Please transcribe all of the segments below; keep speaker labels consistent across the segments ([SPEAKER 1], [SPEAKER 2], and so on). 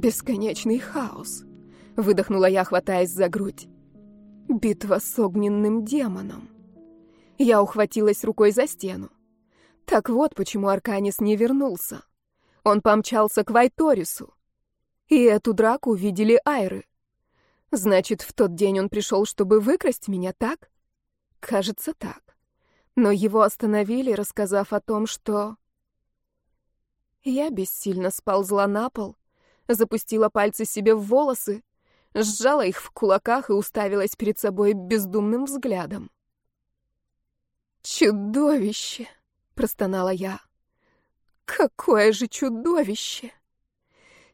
[SPEAKER 1] Бесконечный хаос. Выдохнула я, хватаясь за грудь. Битва с огненным демоном. Я ухватилась рукой за стену. Так вот, почему Арканис не вернулся. Он помчался к Вайторису. И эту драку видели Айры. Значит, в тот день он пришел, чтобы выкрасть меня, так? Кажется, так. Но его остановили, рассказав о том, что... Я бессильно сползла на пол, запустила пальцы себе в волосы, сжала их в кулаках и уставилась перед собой бездумным взглядом. «Чудовище!» — простонала я. «Какое же чудовище!»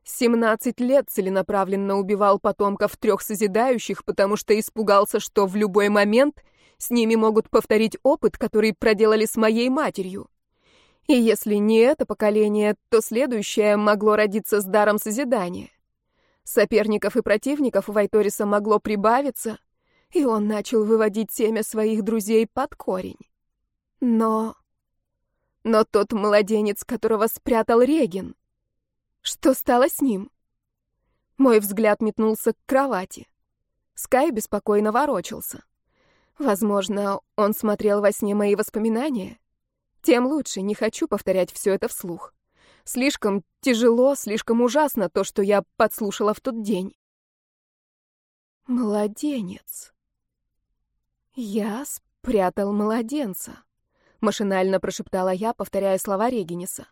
[SPEAKER 1] Семнадцать лет целенаправленно убивал потомков трех созидающих, потому что испугался, что в любой момент с ними могут повторить опыт, который проделали с моей матерью. И если не это поколение, то следующее могло родиться с даром созидания. Соперников и противников у Вайториса могло прибавиться, и он начал выводить семя своих друзей под корень. Но... Но тот младенец, которого спрятал Регин... Что стало с ним? Мой взгляд метнулся к кровати. Скай беспокойно ворочался. Возможно, он смотрел во сне мои воспоминания. Тем лучше, не хочу повторять все это вслух. Слишком тяжело, слишком ужасно то, что я подслушала в тот день. Младенец. Я спрятал младенца. Машинально прошептала я, повторяя слова Региниса.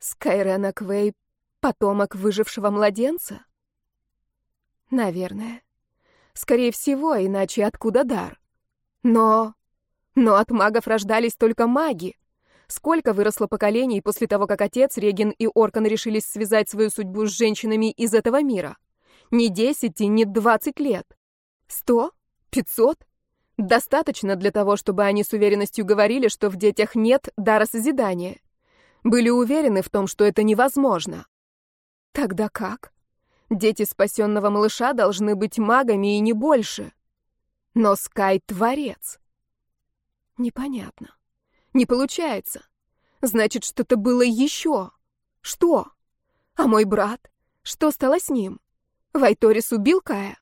[SPEAKER 1] Скайрена Квей — потомок выжившего младенца? Наверное. Скорее всего, иначе откуда дар? Но... Но от магов рождались только маги. Сколько выросло поколений после того, как отец, Реген и Оркан решились связать свою судьбу с женщинами из этого мира? Не десять и не двадцать лет. Сто? Пятьсот? Достаточно для того, чтобы они с уверенностью говорили, что в детях нет дара созидания. Были уверены в том, что это невозможно. Тогда как? Дети спасенного малыша должны быть магами и не больше. Но Скай — творец. Непонятно. Не получается. Значит, что-то было еще. Что? А мой брат? Что стало с ним? Вайторис убил Кая?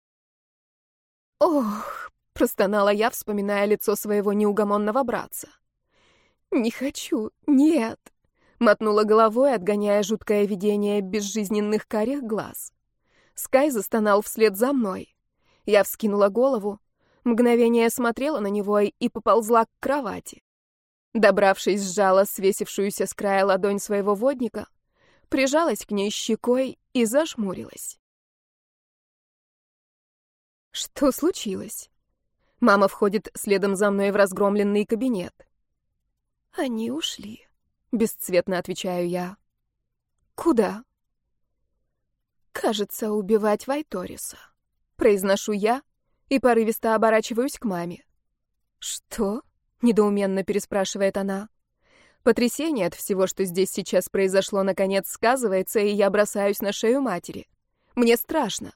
[SPEAKER 1] Ох, простонала я, вспоминая лицо своего неугомонного братца. Не хочу, нет. Мотнула головой, отгоняя жуткое видение безжизненных карих глаз. Скай застонал вслед за мной. Я вскинула голову, Мгновение смотрела на него и поползла к кровати. Добравшись, сжала свесившуюся с края ладонь своего водника, прижалась к ней щекой и зажмурилась. Что случилось? Мама входит следом за мной в разгромленный кабинет. Они ушли, бесцветно отвечаю я. Куда? Кажется, убивать Вайториса. Произношу я, и порывисто оборачиваюсь к маме. «Что?» — недоуменно переспрашивает она. Потрясение от всего, что здесь сейчас произошло, наконец сказывается, и я бросаюсь на шею матери. Мне страшно.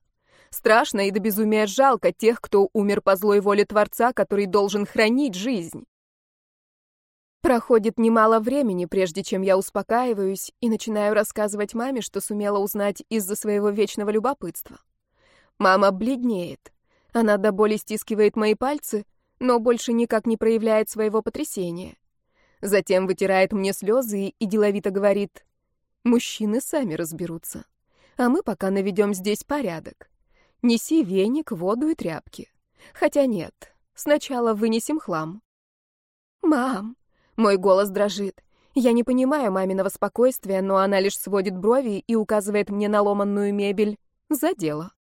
[SPEAKER 1] Страшно и до безумия жалко тех, кто умер по злой воле Творца, который должен хранить жизнь. Проходит немало времени, прежде чем я успокаиваюсь и начинаю рассказывать маме, что сумела узнать из-за своего вечного любопытства. Мама бледнеет. Она до боли стискивает мои пальцы, но больше никак не проявляет своего потрясения. Затем вытирает мне слезы и деловито говорит, «Мужчины сами разберутся, а мы пока наведем здесь порядок. Неси веник, воду и тряпки. Хотя нет, сначала вынесем хлам». «Мам!» — мой голос дрожит. Я не понимаю маминого спокойствия, но она лишь сводит брови и указывает мне на ломанную мебель. За дело.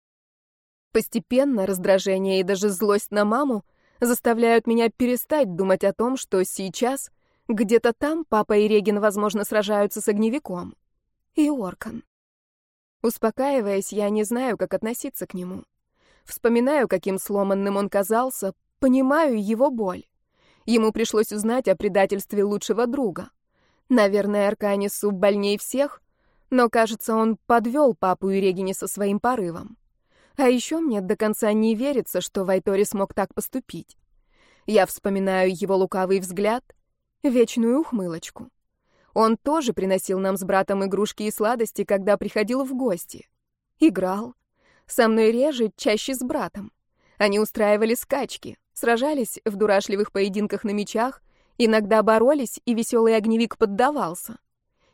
[SPEAKER 1] Постепенно раздражение и даже злость на маму заставляют меня перестать думать о том, что сейчас где-то там папа и Регин, возможно, сражаются с огневиком. И Оркан. Успокаиваясь, я не знаю, как относиться к нему. Вспоминаю, каким сломанным он казался, понимаю его боль. Ему пришлось узнать о предательстве лучшего друга. Наверное, Арканису больней всех, но, кажется, он подвел папу и Регине со своим порывом. А еще мне до конца не верится, что Вайтори смог так поступить. Я вспоминаю его лукавый взгляд, вечную ухмылочку. Он тоже приносил нам с братом игрушки и сладости, когда приходил в гости. Играл. Со мной реже, чаще с братом. Они устраивали скачки, сражались в дурашливых поединках на мечах, иногда боролись, и веселый огневик поддавался.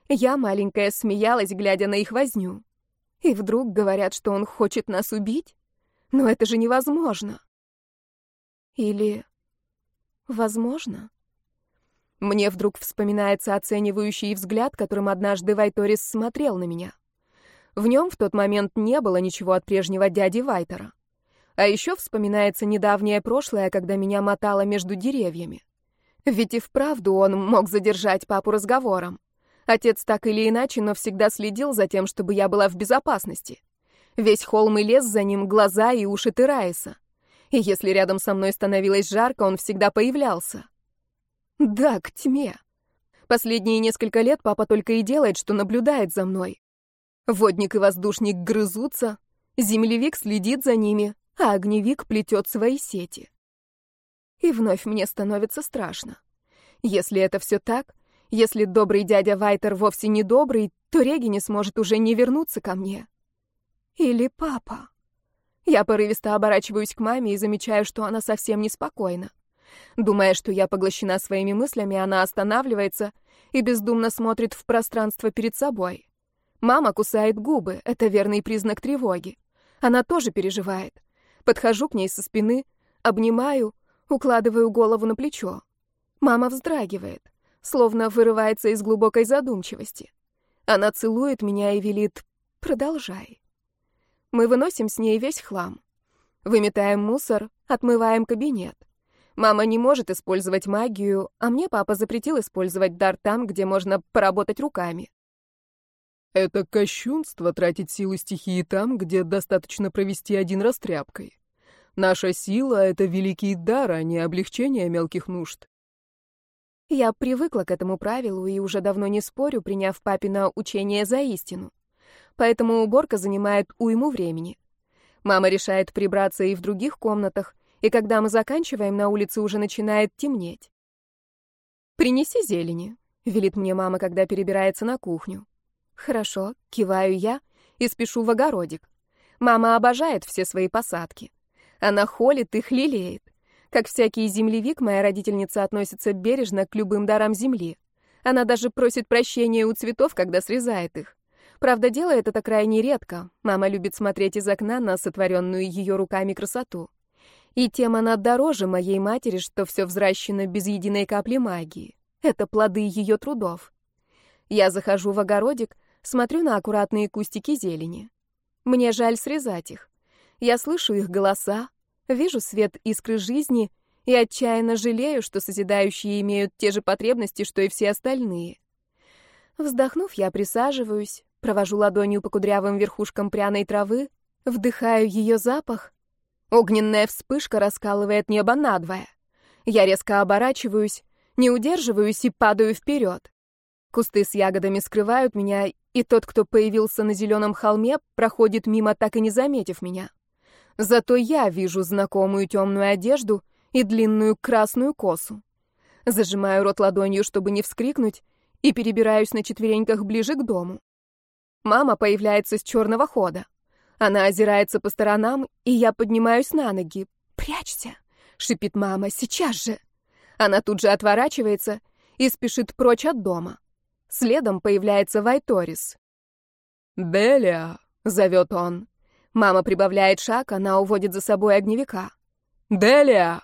[SPEAKER 1] Я, маленькая, смеялась, глядя на их возню. И вдруг говорят, что он хочет нас убить? Но это же невозможно. Или... возможно? Мне вдруг вспоминается оценивающий взгляд, которым однажды Вайторис смотрел на меня. В нем в тот момент не было ничего от прежнего дяди Вайтера. А еще вспоминается недавнее прошлое, когда меня мотало между деревьями. Ведь и вправду он мог задержать папу разговором. Отец так или иначе, но всегда следил за тем, чтобы я была в безопасности. Весь холм и лес за ним, глаза и уши Терайса. И если рядом со мной становилось жарко, он всегда появлялся. Да, к тьме. Последние несколько лет папа только и делает, что наблюдает за мной. Водник и воздушник грызутся, землевик следит за ними, а огневик плетет свои сети. И вновь мне становится страшно. Если это все так, если добрый дядя Вайтер вовсе не добрый, то Реги не сможет уже не вернуться ко мне. Или папа. Я порывисто оборачиваюсь к маме и замечаю, что она совсем неспокойна. Думая, что я поглощена своими мыслями, она останавливается и бездумно смотрит в пространство перед собой. Мама кусает губы, это верный признак тревоги. Она тоже переживает. Подхожу к ней со спины, обнимаю, укладываю голову на плечо. Мама вздрагивает, словно вырывается из глубокой задумчивости. Она целует меня и велит «продолжай». Мы выносим с ней весь хлам. Выметаем мусор, отмываем кабинет. Мама не может использовать магию, а мне папа запретил использовать дар там, где можно поработать руками.
[SPEAKER 2] Это кощунство тратить силу стихии там, где достаточно провести один раз тряпкой. Наша сила — это великий дар, а не облегчение мелких нужд.
[SPEAKER 1] Я привыкла к этому правилу и уже давно не спорю, приняв папина учение за истину. Поэтому уборка занимает уйму времени. Мама решает прибраться и в других комнатах, и когда мы заканчиваем, на улице уже начинает темнеть. «Принеси зелени», — велит мне мама, когда перебирается на кухню. «Хорошо», — киваю я и спешу в огородик. Мама обожает все свои посадки. Она холит их, лелеет. Как всякий землевик, моя родительница относится бережно к любым дарам земли. Она даже просит прощения у цветов, когда срезает их. Правда, делает это крайне редко. Мама любит смотреть из окна на сотворенную ее руками красоту. И тем она дороже моей матери, что все взращено без единой капли магии. Это плоды ее трудов. Я захожу в огородик, смотрю на аккуратные кустики зелени. Мне жаль срезать их. Я слышу их голоса, вижу свет искры жизни и отчаянно жалею, что созидающие имеют те же потребности, что и все остальные. Вздохнув, я присаживаюсь, провожу ладонью по кудрявым верхушкам пряной травы, вдыхаю ее запах Огненная вспышка раскалывает небо надвое. Я резко оборачиваюсь, не удерживаюсь и падаю вперед. Кусты с ягодами скрывают меня, и тот, кто появился на зеленом холме, проходит мимо, так и не заметив меня. Зато я вижу знакомую темную одежду и длинную красную косу. Зажимаю рот ладонью, чтобы не вскрикнуть, и перебираюсь на четвереньках ближе к дому. Мама появляется с черного хода. Она озирается по сторонам, и я поднимаюсь на ноги. «Прячься!» — шипит мама. «Сейчас же!» Она тут же отворачивается и спешит прочь от дома. Следом появляется Вайторис.
[SPEAKER 2] «Делия!»
[SPEAKER 1] — зовет он. Мама прибавляет шаг, она уводит за собой огневика.
[SPEAKER 2] «Делия!»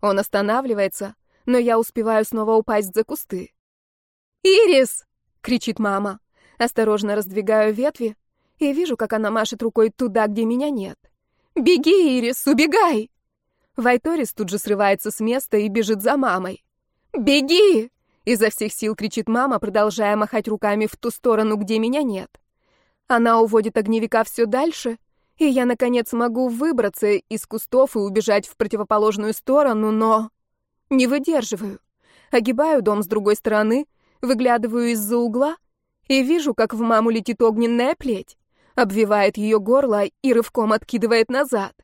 [SPEAKER 1] Он останавливается, но я успеваю снова упасть за кусты. «Ирис!» — кричит мама. Осторожно раздвигаю ветви, и вижу, как она машет рукой туда, где меня нет. «Беги, Ирис, убегай!» Вайторис тут же срывается с места и бежит за мамой. «Беги!» — изо всех сил кричит мама, продолжая махать руками в ту сторону, где меня нет. Она уводит огневика все дальше, и я, наконец, могу выбраться из кустов и убежать в противоположную сторону, но... Не выдерживаю. Огибаю дом с другой стороны, выглядываю из-за угла и вижу, как в маму летит огненная плеть обвивает ее горло и рывком откидывает назад.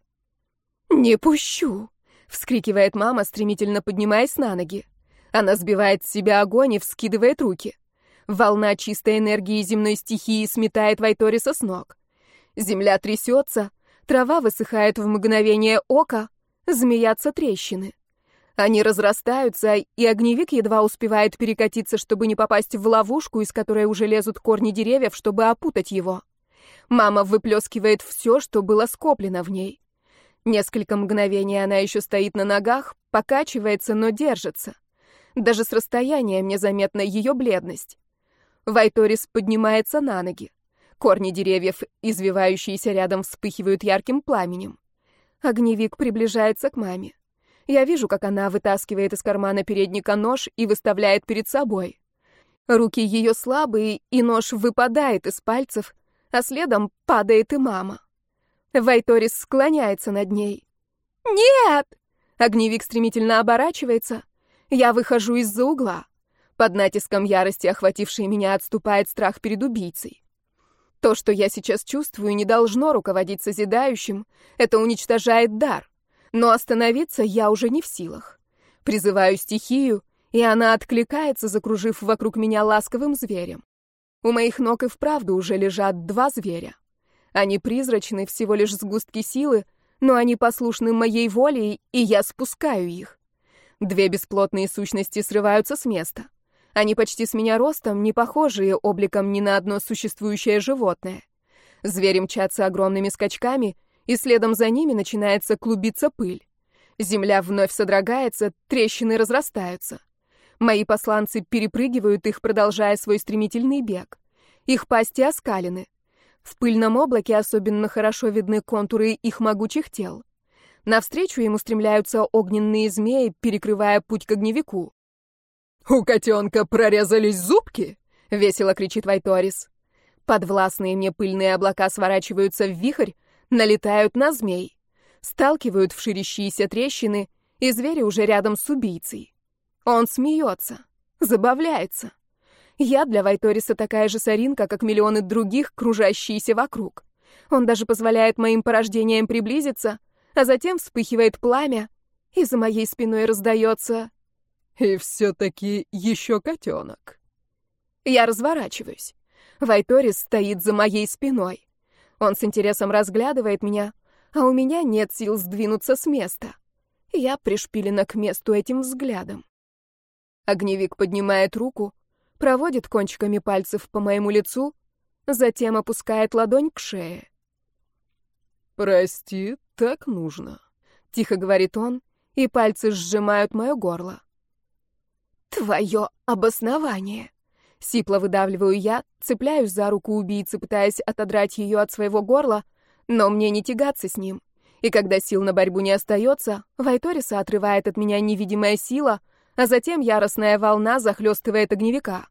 [SPEAKER 1] «Не пущу!» — вскрикивает мама, стремительно поднимаясь на ноги. Она сбивает с себя огонь и вскидывает руки. Волна чистой энергии земной стихии сметает Вайториса с ног. Земля трясется, трава высыхает в мгновение ока, змеятся трещины. Они разрастаются, и огневик едва успевает перекатиться, чтобы не попасть в ловушку, из которой уже лезут корни деревьев, чтобы опутать его. Мама выплескивает все, что было скоплено в ней. Несколько мгновений она еще стоит на ногах, покачивается, но держится. Даже с расстояния мне заметна ее бледность. Вайторис поднимается на ноги. Корни деревьев, извивающиеся рядом, вспыхивают ярким пламенем. Огневик приближается к маме. Я вижу, как она вытаскивает из кармана передника нож и выставляет перед собой. Руки ее слабые, и нож выпадает из пальцев, а следом падает и мама. Вайторис склоняется над ней. «Нет!» Огневик стремительно оборачивается. Я выхожу из-за угла. Под натиском ярости, охватившей меня, отступает страх перед убийцей. То, что я сейчас чувствую, не должно руководить созидающим. Это уничтожает дар. Но остановиться я уже не в силах. Призываю стихию, и она откликается, закружив вокруг меня ласковым зверем. У моих ног и вправду уже лежат два зверя. Они призрачны, всего лишь сгустки силы, но они послушны моей воле, и я спускаю их. Две бесплотные сущности срываются с места. Они почти с меня ростом, не похожие обликом ни на одно существующее животное. Звери мчатся огромными скачками — и следом за ними начинается клубиться пыль. Земля вновь содрогается, трещины разрастаются. Мои посланцы перепрыгивают их, продолжая свой стремительный бег. Их пасти оскалены. В пыльном облаке особенно хорошо видны контуры их могучих тел. Навстречу им устремляются огненные змеи, перекрывая путь к огневику. «У котенка прорезались зубки!» — весело кричит Вайторис. Подвластные мне пыльные облака сворачиваются в вихрь, налетают на змей, сталкивают в ширящиеся трещины, и звери уже рядом с убийцей. Он смеется, забавляется. Я для Вайториса такая же соринка, как миллионы других, кружащиеся вокруг. Он даже позволяет моим порождениям приблизиться, а затем вспыхивает пламя, и за моей спиной раздается...
[SPEAKER 2] И все-таки еще котенок.
[SPEAKER 1] Я разворачиваюсь. Вайторис стоит за моей спиной. Он с интересом разглядывает меня, а у меня нет сил сдвинуться с места. Я пришпилена к месту этим взглядом. Огневик поднимает руку, проводит кончиками пальцев по моему лицу, затем опускает ладонь к шее.
[SPEAKER 2] «Прости, так нужно», — тихо говорит он, и пальцы сжимают мое горло.
[SPEAKER 1] «Твое обоснование», Сипло выдавливаю я, цепляюсь за руку убийцы, пытаясь отодрать ее от своего горла, но мне не тягаться с ним. И когда сил на борьбу не остается, Вайториса отрывает от меня невидимая сила, а затем яростная волна захлестывает огневика.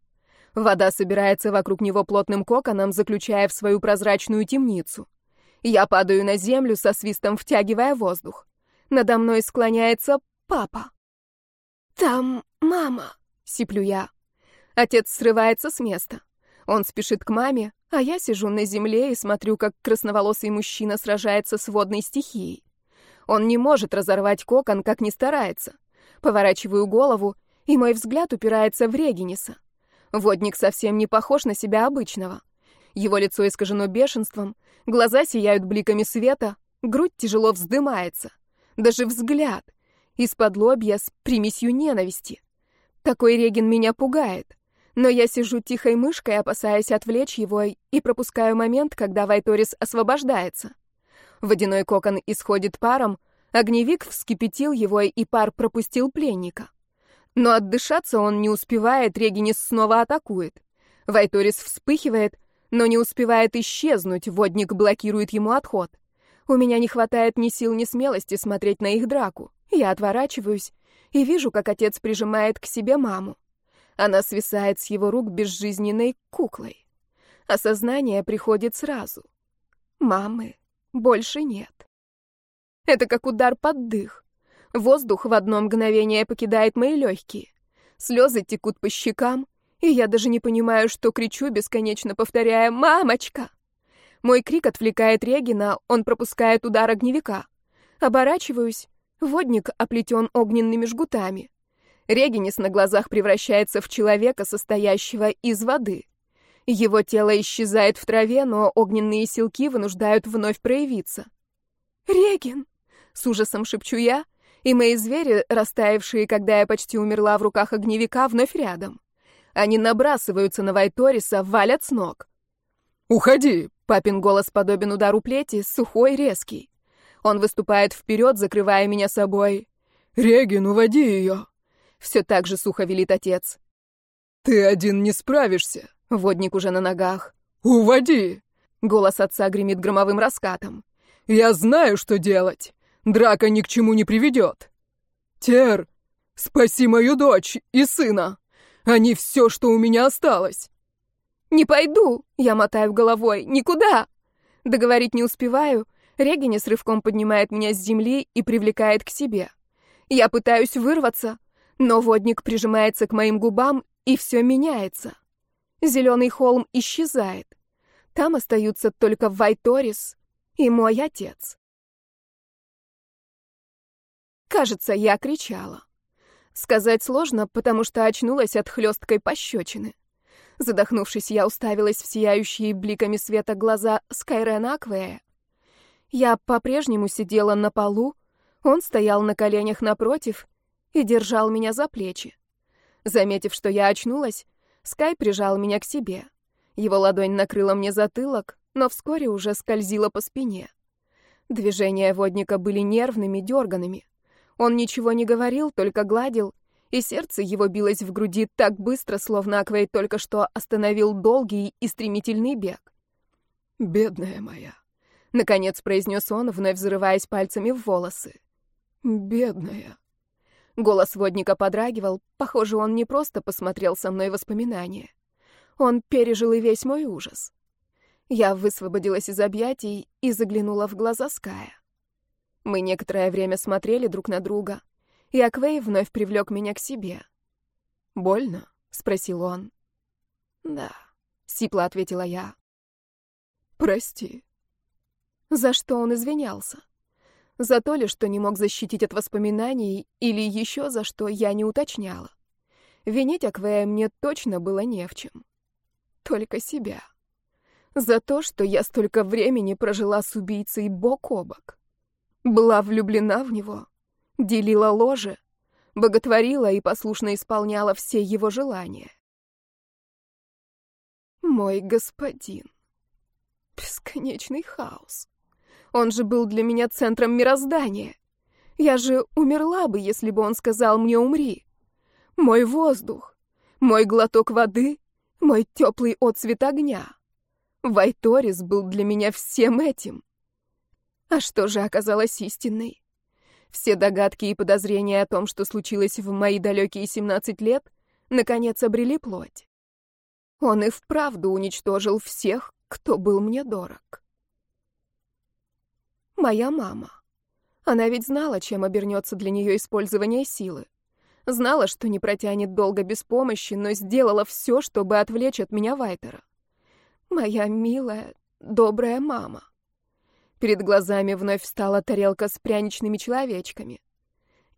[SPEAKER 1] Вода собирается вокруг него плотным коконом, заключая в свою прозрачную темницу. Я падаю на землю со свистом, втягивая воздух. Надо мной склоняется папа. «Там мама», — сиплю я. Отец срывается с места. Он спешит к маме, а я сижу на земле и смотрю, как красноволосый мужчина сражается с водной стихией. Он не может разорвать кокон, как ни старается. Поворачиваю голову, и мой взгляд упирается в Региниса. Водник совсем не похож на себя обычного. Его лицо искажено бешенством, глаза сияют бликами света, грудь тяжело вздымается. Даже взгляд. Из-под лобья с примесью ненависти. Такой Регин меня пугает. Но я сижу тихой мышкой, опасаясь отвлечь его, и пропускаю момент, когда Вайторис освобождается. Водяной кокон исходит паром, огневик вскипятил его, и пар пропустил пленника. Но отдышаться он не успевает, Регинис снова атакует. Вайторис вспыхивает, но не успевает исчезнуть, водник блокирует ему отход. У меня не хватает ни сил, ни смелости смотреть на их драку. Я отворачиваюсь и вижу, как отец прижимает к себе маму. Она свисает с его рук безжизненной куклой. Осознание приходит сразу. Мамы больше нет. Это как удар под дых. Воздух в одно мгновение покидает мои легкие. Слезы текут по щекам, и я даже не понимаю, что кричу, бесконечно повторяя «Мамочка!». Мой крик отвлекает Регина, он пропускает удар огневика. Оборачиваюсь, водник оплетен огненными жгутами. Регинис на глазах превращается в человека, состоящего из воды. Его тело исчезает в траве, но огненные силки вынуждают вновь проявиться. «Реген!» — с ужасом шепчу я, и мои звери, растаявшие, когда я почти умерла в руках огневика, вновь рядом. Они набрасываются на Вайториса, валят с ног.
[SPEAKER 2] «Уходи!»
[SPEAKER 1] — папин голос подобен удару плети, сухой, резкий. Он выступает вперед, закрывая меня собой.
[SPEAKER 2] «Реген, уводи ее!»
[SPEAKER 1] Все так же сухо велит отец.
[SPEAKER 2] «Ты один не справишься!»
[SPEAKER 1] Водник уже на ногах.
[SPEAKER 2] «Уводи!»
[SPEAKER 1] Голос отца гремит громовым раскатом.
[SPEAKER 2] «Я знаю, что делать! Драка ни к чему не приведет! Тер, спаси мою дочь и сына! Они все, что у меня осталось!»
[SPEAKER 1] «Не пойду!» — я мотаю головой. «Никуда!» Договорить не успеваю. Регине с рывком поднимает меня с земли и привлекает к себе. Я пытаюсь вырваться, но водник прижимается к моим губам, и все меняется. Зеленый холм исчезает. Там остаются только Вайторис и мой отец. Кажется, я кричала. Сказать сложно, потому что очнулась от хлесткой пощечины. Задохнувшись, я уставилась в сияющие бликами света глаза Скайрена Аквея. Я по-прежнему сидела на полу, он стоял на коленях напротив и держал меня за плечи. Заметив, что я очнулась, Скай прижал меня к себе. Его ладонь накрыла мне затылок, но вскоре уже скользила по спине. Движения водника были нервными, дерганными. Он ничего не говорил, только гладил, и сердце его билось в груди так быстро, словно Аквей только что остановил долгий и стремительный бег.
[SPEAKER 2] «Бедная моя», —
[SPEAKER 1] наконец произнес он, вновь взрываясь пальцами в волосы.
[SPEAKER 2] «Бедная».
[SPEAKER 1] Голос водника подрагивал. Похоже, он не просто посмотрел со мной воспоминания. Он пережил и весь мой ужас. Я высвободилась из объятий и заглянула в глаза Ская. Мы некоторое время смотрели друг на друга, и Аквей вновь привлек меня к себе.
[SPEAKER 2] «Больно?» — спросил он.
[SPEAKER 1] «Да», — сипло ответила я.
[SPEAKER 2] «Прости».
[SPEAKER 1] За что он извинялся? За то ли, что не мог защитить от воспоминаний, или еще за что я не уточняла. Винить Аквея мне точно было не в чем. Только себя. За то, что я столько времени прожила с убийцей бок о бок. Была влюблена в него, делила ложе, боготворила и послушно исполняла все его желания. Мой господин. Бесконечный хаос. Он же был для меня центром мироздания. Я же умерла бы, если бы он сказал мне «умри». Мой воздух, мой глоток воды, мой теплый отцвет огня. Вайторис был для меня всем этим. А что же оказалось истинной? Все догадки и подозрения о том, что случилось в мои далекие 17 лет, наконец обрели плоть. Он и вправду уничтожил всех, кто был мне дорог. Моя мама. Она ведь знала, чем обернется для нее использование силы. Знала, что не протянет долго без помощи, но сделала все, чтобы отвлечь от меня Вайтера. Моя милая, добрая мама. Перед глазами вновь встала тарелка с пряничными человечками.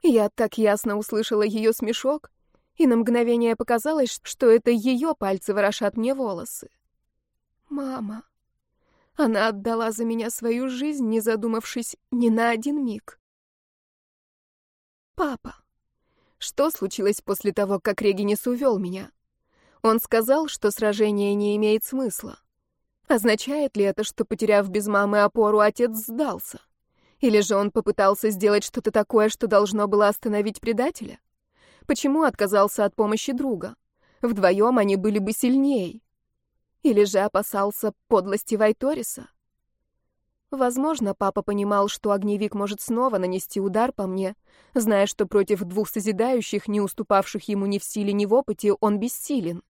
[SPEAKER 1] Я так ясно услышала ее смешок, и на мгновение показалось, что это ее пальцы ворошат мне волосы. Мама. Она отдала за меня свою жизнь, не задумавшись ни на один миг. Папа. Что случилось после того, как Регинис увел меня? Он сказал, что сражение не имеет смысла. Означает ли это, что, потеряв без мамы опору, отец сдался? Или же он попытался сделать что-то такое, что должно было остановить предателя? Почему отказался от помощи друга? Вдвоем они были бы сильнее. Или же опасался подлости Вайториса? Возможно, папа понимал, что огневик может снова нанести удар по мне, зная, что против двух созидающих, не уступавших ему ни в силе, ни в опыте, он бессилен.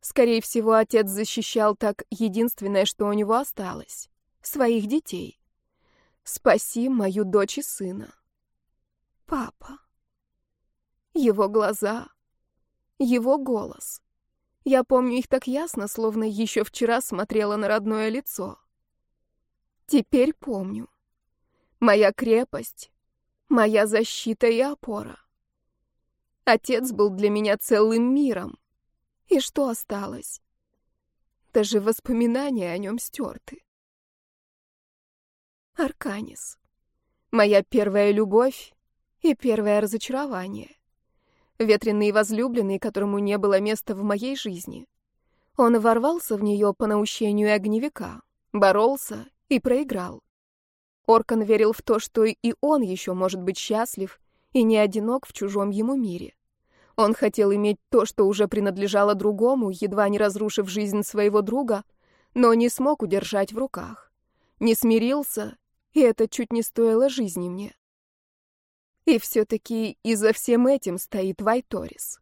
[SPEAKER 1] Скорее всего, отец защищал так единственное, что у него осталось — своих детей. Спаси мою дочь и сына. Папа. Его глаза, его голос. Я помню их так ясно, словно еще вчера смотрела на родное лицо. Теперь помню. Моя крепость, моя защита и опора. Отец был для меня целым миром. И что осталось? Даже воспоминания о нем стерты. Арканис. Моя первая любовь и первое разочарование. Ветреный возлюбленный, которому не было места в моей жизни. Он ворвался в нее по наущению огневика, боролся и проиграл. Оркан верил в то, что и он еще может быть счастлив и не одинок в чужом ему мире. Он хотел иметь то, что уже принадлежало другому, едва не разрушив жизнь своего друга, но не смог удержать в руках. Не смирился, и это чуть не стоило жизни мне. И все-таки и за всем этим стоит Вайторис.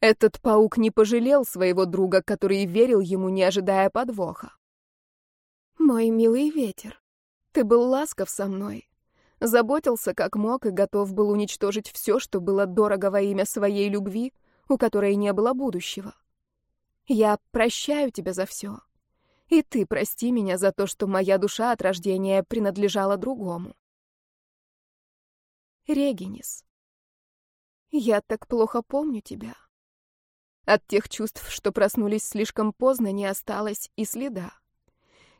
[SPEAKER 1] Этот паук не пожалел своего друга, который верил ему, не ожидая подвоха. «Мой милый ветер, ты был ласков со мной, заботился как мог и готов был уничтожить все, что было дорого во имя своей любви, у которой не было будущего. Я прощаю тебя за все. И ты прости меня за то, что моя душа от рождения принадлежала другому. Регинис. Я так плохо помню тебя. От тех чувств, что проснулись слишком поздно, не осталось и следа.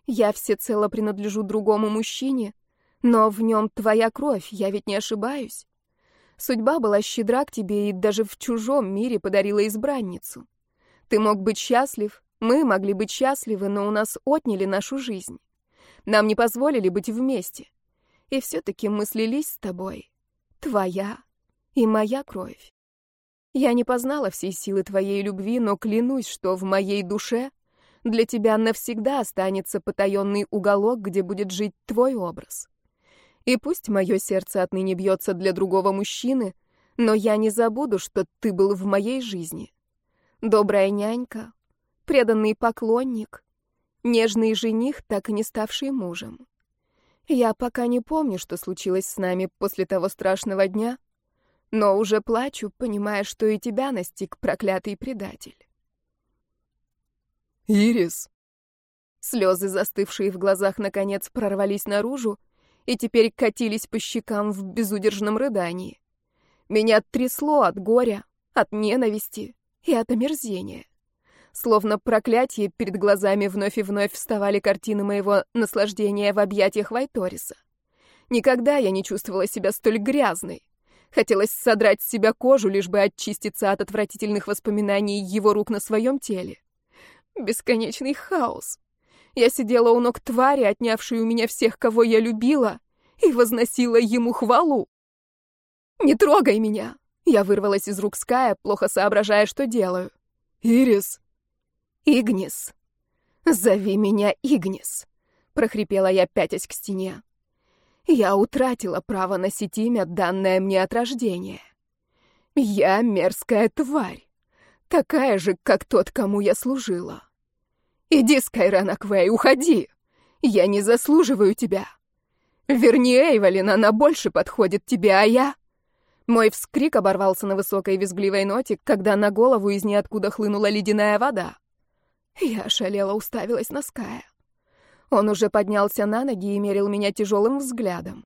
[SPEAKER 1] Я всецело принадлежу другому мужчине, но в нем твоя кровь, я ведь не ошибаюсь. Судьба была щедра к тебе и даже в чужом мире подарила избранницу. Ты мог быть счастлив, мы могли быть счастливы, но у нас отняли нашу жизнь. Нам не позволили быть вместе. И все-таки мы слились с тобой. Твоя и моя кровь. Я не познала всей силы твоей любви, но клянусь, что в моей душе для тебя навсегда останется потаенный уголок, где будет жить твой образ. И пусть мое сердце отныне бьется для другого мужчины, но я не забуду, что ты был в моей жизни. Добрая нянька, преданный поклонник, нежный жених, так и не ставший мужем. Я пока не помню, что случилось с нами после того страшного дня, но уже плачу, понимая, что и тебя настиг проклятый предатель.
[SPEAKER 2] «Ирис!»
[SPEAKER 1] Слезы, застывшие в глазах, наконец прорвались наружу и теперь катились по щекам в безудержном рыдании. Меня трясло от горя, от ненависти и от омерзения. Словно проклятие, перед глазами вновь и вновь вставали картины моего наслаждения в объятиях Вайториса. Никогда я не чувствовала себя столь грязной. Хотелось содрать с себя кожу, лишь бы очиститься от отвратительных воспоминаний его рук на своем теле. Бесконечный хаос. Я сидела у ног твари, отнявшей у меня всех, кого я любила, и возносила ему хвалу. «Не трогай меня!» Я вырвалась из рук Ская, плохо соображая, что делаю.
[SPEAKER 2] «Ирис!»
[SPEAKER 1] «Игнис! Зови меня Игнис!» — прохрипела я, пятясь к стене. «Я утратила право носить имя, данное мне от рождения. Я мерзкая тварь, такая же, как тот, кому я служила. Иди, Скайран Аквей, уходи! Я не заслуживаю тебя. Верни Эйволин, она больше подходит тебе, а я...» Мой вскрик оборвался на высокой визгливой ноте, когда на голову из ниоткуда хлынула ледяная вода. Я ошалела, уставилась на Ская. Он уже поднялся на ноги и мерил меня тяжелым взглядом.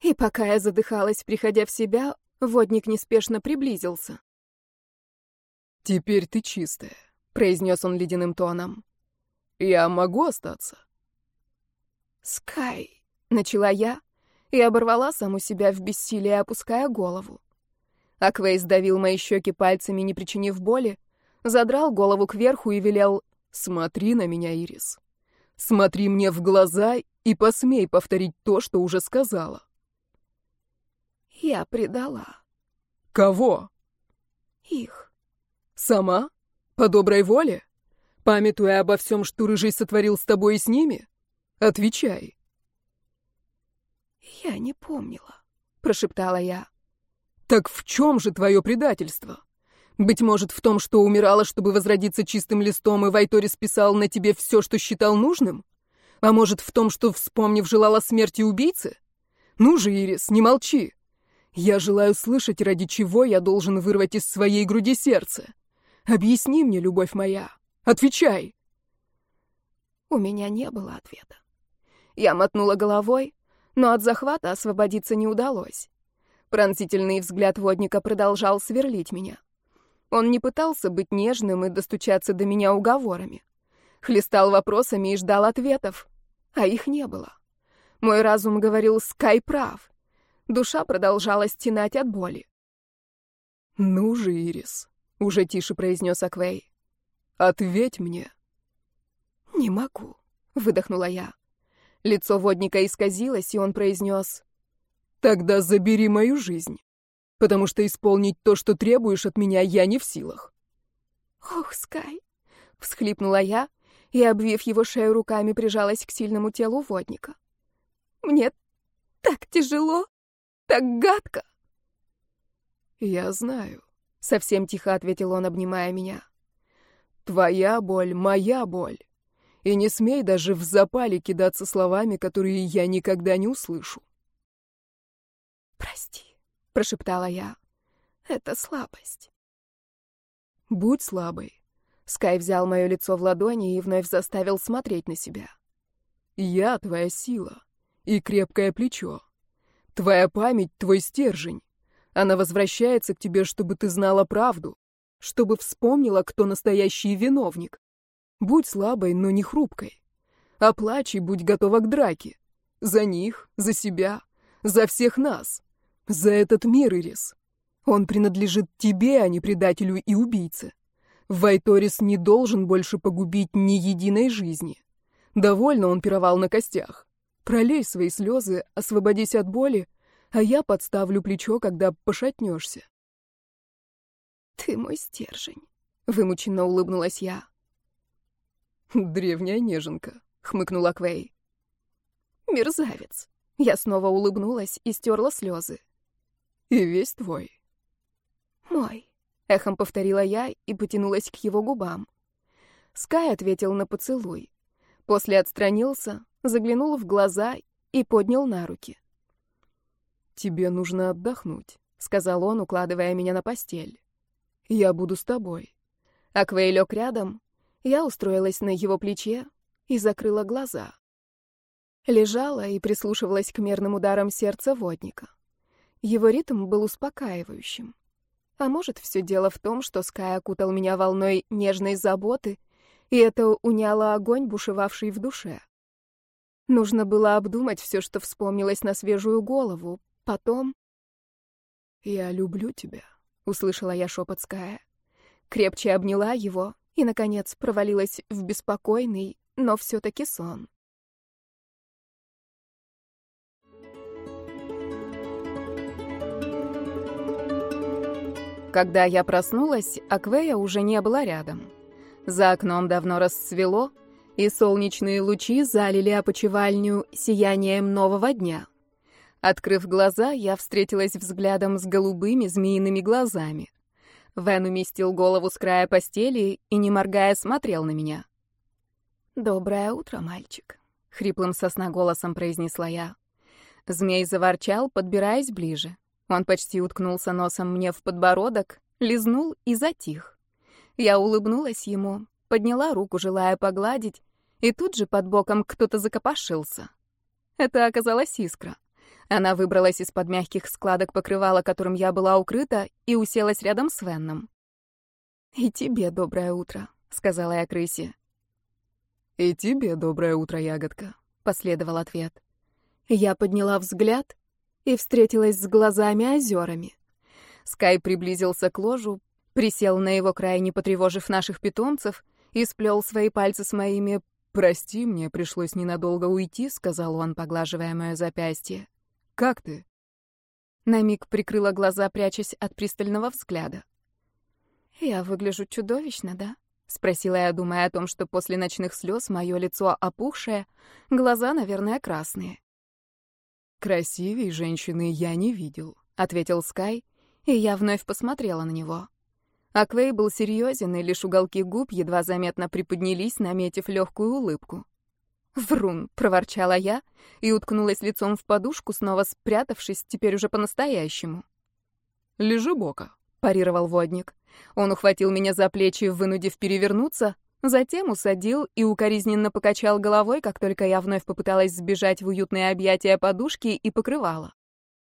[SPEAKER 1] И пока я задыхалась, приходя в себя, водник неспешно приблизился.
[SPEAKER 2] «Теперь ты чистая», — произнес он ледяным тоном. «Я могу остаться?»
[SPEAKER 1] «Скай», — начала я и оборвала саму себя в бессилии, опуская голову. Аквей сдавил мои щеки пальцами, не причинив боли, задрал голову кверху и велел Смотри на меня, Ирис. Смотри мне в глаза и посмей повторить то, что уже сказала. Я предала.
[SPEAKER 2] Кого?
[SPEAKER 1] Их.
[SPEAKER 2] Сама? По доброй воле? Памятуя обо всем, что Рыжий сотворил с тобой и с ними? Отвечай.
[SPEAKER 1] Я не помнила, прошептала я.
[SPEAKER 2] Так в чем же твое предательство? Быть может, в том, что умирала, чтобы возродиться чистым листом, и Вайторис писал на тебе все, что считал нужным? А может, в том, что, вспомнив, желала смерти убийцы? Ну же, Ирис, не молчи. Я желаю слышать, ради чего я должен вырвать из своей груди сердце. Объясни мне, любовь моя. Отвечай.
[SPEAKER 1] У меня не было ответа. Я мотнула головой, но от захвата освободиться не удалось. Пронзительный взгляд водника продолжал сверлить меня. Он не пытался быть нежным и достучаться до меня уговорами. Хлестал вопросами и ждал ответов, а их не было. Мой разум говорил «Скай прав». Душа продолжала стенать от боли.
[SPEAKER 2] «Ну же, Ирис», — уже тише произнес Аквей, — «ответь мне».
[SPEAKER 1] «Не могу», — выдохнула я. Лицо водника исказилось, и он произнес,
[SPEAKER 2] «Тогда забери мою жизнь, потому что исполнить то, что требуешь от меня, я не в силах».
[SPEAKER 1] «Ох, Скай!» — всхлипнула я и, обвив его шею руками, прижалась к сильному телу водника. «Мне так тяжело, так гадко!»
[SPEAKER 2] «Я знаю», — совсем тихо ответил он, обнимая меня. «Твоя боль — моя боль. И не смей даже в запале кидаться словами, которые я никогда не услышу».
[SPEAKER 1] «Прости», — прошептала я. «Это слабость».
[SPEAKER 2] «Будь слабой». Скай взял мое лицо в ладони и вновь заставил смотреть на себя. «Я твоя сила и крепкое плечо. Твоя память — твой стержень. Она возвращается к тебе, чтобы ты знала правду, чтобы вспомнила, кто настоящий виновник. Будь слабой, но не хрупкой. Оплачь и будь готова к драке. За них, за себя, за всех нас. За этот мир, Ирис. Он принадлежит тебе, а не предателю и убийце. Вайторис не должен больше погубить ни единой жизни. Довольно он пировал на костях. Пролей свои слезы, освободись от боли, а я подставлю плечо, когда пошатнешься.
[SPEAKER 1] «Ты мой стержень», — вымученно улыбнулась я.
[SPEAKER 2] «Древняя неженка», — хмыкнула Квей.
[SPEAKER 1] «Мерзавец». Я снова улыбнулась и стерла слезы.
[SPEAKER 2] «И весь твой».
[SPEAKER 1] «Мой», — эхом повторила я и потянулась к его губам. Скай ответил на поцелуй. После отстранился, заглянул в глаза и поднял на руки.
[SPEAKER 2] «Тебе нужно отдохнуть», — сказал он, укладывая меня на постель. «Я буду с тобой».
[SPEAKER 1] Аквей лег рядом, я устроилась на его плече и закрыла глаза. Лежала и прислушивалась к мерным ударам сердца водника. Его ритм был успокаивающим. А может, все дело в том, что Скай окутал меня волной нежной заботы, и это уняло огонь, бушевавший в душе. Нужно было обдумать все, что вспомнилось на свежую голову. Потом...
[SPEAKER 2] «Я люблю тебя», — услышала я шепот Ская.
[SPEAKER 1] Крепче обняла его и, наконец, провалилась в беспокойный, но все-таки сон. Когда я проснулась, Аквея уже не была рядом. За окном давно расцвело, и солнечные лучи залили опочивальню сиянием нового дня. Открыв глаза, я встретилась взглядом с голубыми змеиными глазами. Вен уместил голову с края постели и, не моргая, смотрел на меня. «Доброе утро, мальчик», — хриплым сосноголосом произнесла я. Змей заворчал, подбираясь ближе. Он почти уткнулся носом мне в подбородок, лизнул и затих. Я улыбнулась ему, подняла руку, желая погладить, и тут же под боком кто-то закопошился. Это оказалась искра. Она выбралась из-под мягких складок покрывала, которым я была укрыта, и уселась рядом с Венном. «И тебе доброе утро», — сказала я крысе.
[SPEAKER 2] «И тебе доброе утро, ягодка», — последовал ответ.
[SPEAKER 1] Я подняла взгляд и встретилась с глазами озерами. Скай приблизился к ложу, присел на его край, не потревожив наших питомцев, и сплел свои пальцы с моими.
[SPEAKER 2] «Прости, мне пришлось ненадолго уйти», — сказал он, поглаживая мое запястье. «Как ты?»
[SPEAKER 1] На миг прикрыла глаза, прячась от пристального взгляда. «Я выгляжу чудовищно, да?» — спросила я, думая о том, что после ночных слез мое лицо опухшее, глаза, наверное, красные.
[SPEAKER 2] «Красивей женщины я не видел», — ответил Скай, и я вновь посмотрела на него.
[SPEAKER 1] Аквей был серьезен, и лишь уголки губ едва заметно приподнялись, наметив легкую улыбку. «Врун!» — проворчала я и уткнулась лицом в подушку, снова спрятавшись, теперь уже по-настоящему.
[SPEAKER 2] «Лежи бока», —
[SPEAKER 1] парировал водник. Он ухватил меня за плечи, вынудив перевернуться, Затем усадил и укоризненно покачал головой, как только я вновь попыталась сбежать в уютные объятия подушки и покрывала.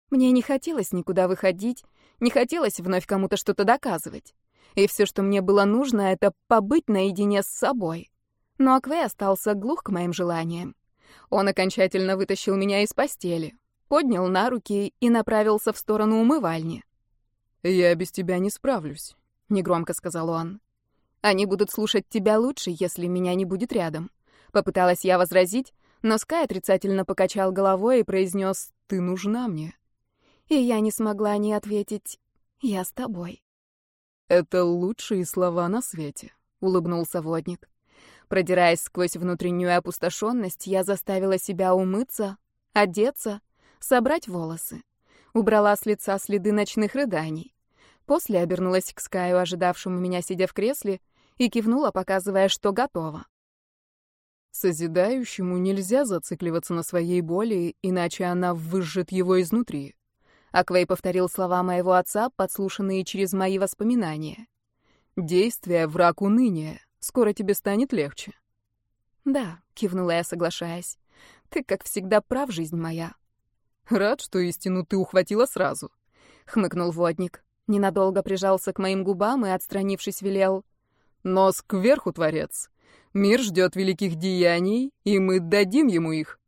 [SPEAKER 1] Мне не хотелось никуда выходить, не хотелось вновь кому-то что-то доказывать. И все, что мне было нужно, это побыть наедине с собой. Но Аквей остался глух к моим желаниям. Он окончательно вытащил меня из постели, поднял на руки и направился в сторону умывальни.
[SPEAKER 2] «Я без тебя не справлюсь», —
[SPEAKER 1] негромко сказал он. «Они будут слушать тебя лучше, если меня не будет рядом». Попыталась я возразить, но Скай отрицательно покачал головой и произнес
[SPEAKER 2] «Ты нужна мне».
[SPEAKER 1] И я не смогла не ответить «Я с тобой».
[SPEAKER 2] «Это лучшие слова на свете», — улыбнулся водник.
[SPEAKER 1] Продираясь сквозь внутреннюю опустошенность, я заставила себя умыться, одеться, собрать волосы. Убрала с лица следы ночных рыданий. После обернулась к Скаю, ожидавшему меня, сидя в кресле, и кивнула, показывая, что готова.
[SPEAKER 2] Созидающему нельзя зацикливаться на своей боли, иначе она выжжет его изнутри.
[SPEAKER 1] Аквей повторил слова моего отца, подслушанные через мои воспоминания.
[SPEAKER 2] «Действие — враг уныния. Скоро тебе станет легче».
[SPEAKER 1] «Да», — кивнула я, соглашаясь. «Ты, как всегда, прав, жизнь моя».
[SPEAKER 2] «Рад, что истину ты ухватила сразу», — хмыкнул водник.
[SPEAKER 1] Ненадолго прижался к моим губам и, отстранившись, велел.
[SPEAKER 2] «Нос кверху, Творец. Мир ждет великих деяний, и мы дадим ему их».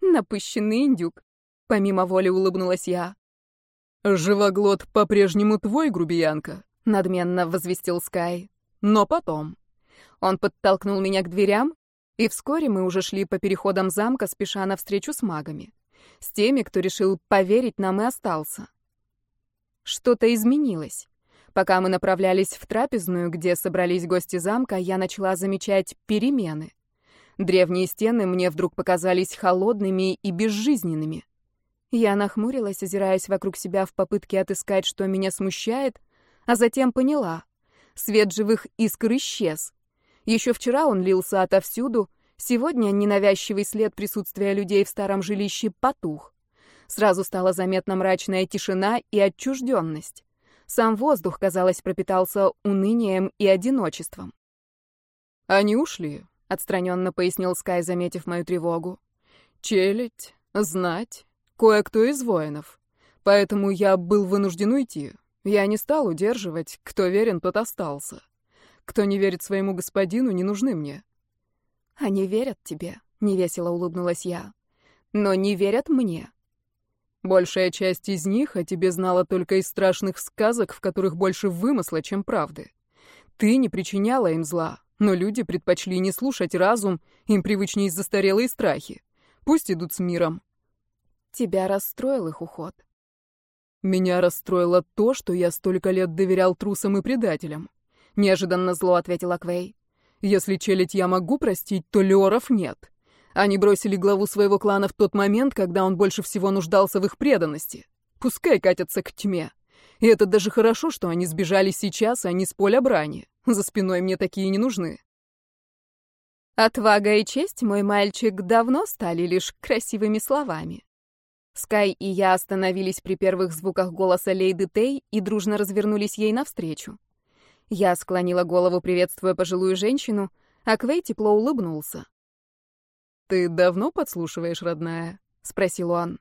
[SPEAKER 1] Напыщенный индюк. Помимо воли улыбнулась я.
[SPEAKER 2] «Живоглот по-прежнему твой, грубиянка», —
[SPEAKER 1] надменно возвестил Скай.
[SPEAKER 2] «Но потом».
[SPEAKER 1] Он подтолкнул меня к дверям, и вскоре мы уже шли по переходам замка, спеша навстречу с магами. С теми, кто решил поверить нам и остался. Что-то изменилось. Пока мы направлялись в трапезную, где собрались гости замка, я начала замечать перемены. Древние стены мне вдруг показались холодными и безжизненными. Я нахмурилась, озираясь вокруг себя в попытке отыскать, что меня смущает, а затем поняла. Свет живых искр исчез. Еще вчера он лился отовсюду, сегодня ненавязчивый след присутствия людей в старом жилище потух. Сразу стала заметна мрачная тишина и отчужденность. Сам воздух, казалось, пропитался унынием и одиночеством.
[SPEAKER 2] «Они ушли», —
[SPEAKER 1] отстраненно пояснил Скай, заметив мою тревогу.
[SPEAKER 2] «Челядь, знать, кое-кто из воинов. Поэтому я был вынужден уйти. Я не стал удерживать. Кто верен, тот остался. Кто не верит своему господину, не нужны мне.
[SPEAKER 1] Они верят тебе, невесело улыбнулась я. Но не верят мне.
[SPEAKER 2] Большая часть из них о тебе знала только из страшных сказок, в которых больше вымысла, чем правды. Ты не причиняла им зла, но люди предпочли не слушать разум, им привычнее застарелые страхи. Пусть идут с миром.
[SPEAKER 1] Тебя расстроил их уход.
[SPEAKER 2] Меня расстроило то, что я столько лет доверял трусам и предателям. Неожиданно зло ответил Аквей. Если челядь я могу простить, то Леоров нет. Они бросили главу своего клана в тот момент, когда он больше всего нуждался в их преданности. Пускай катятся к тьме. И это даже хорошо, что они сбежали сейчас, а не с поля брани. За спиной мне такие не нужны.
[SPEAKER 1] Отвага и честь, мой мальчик, давно стали лишь красивыми словами. Скай и я остановились при первых звуках голоса Лейды Тей и дружно развернулись ей навстречу. Я склонила голову, приветствуя пожилую женщину, а Квей тепло улыбнулся.
[SPEAKER 2] «Ты давно подслушиваешь, родная?» — спросил он.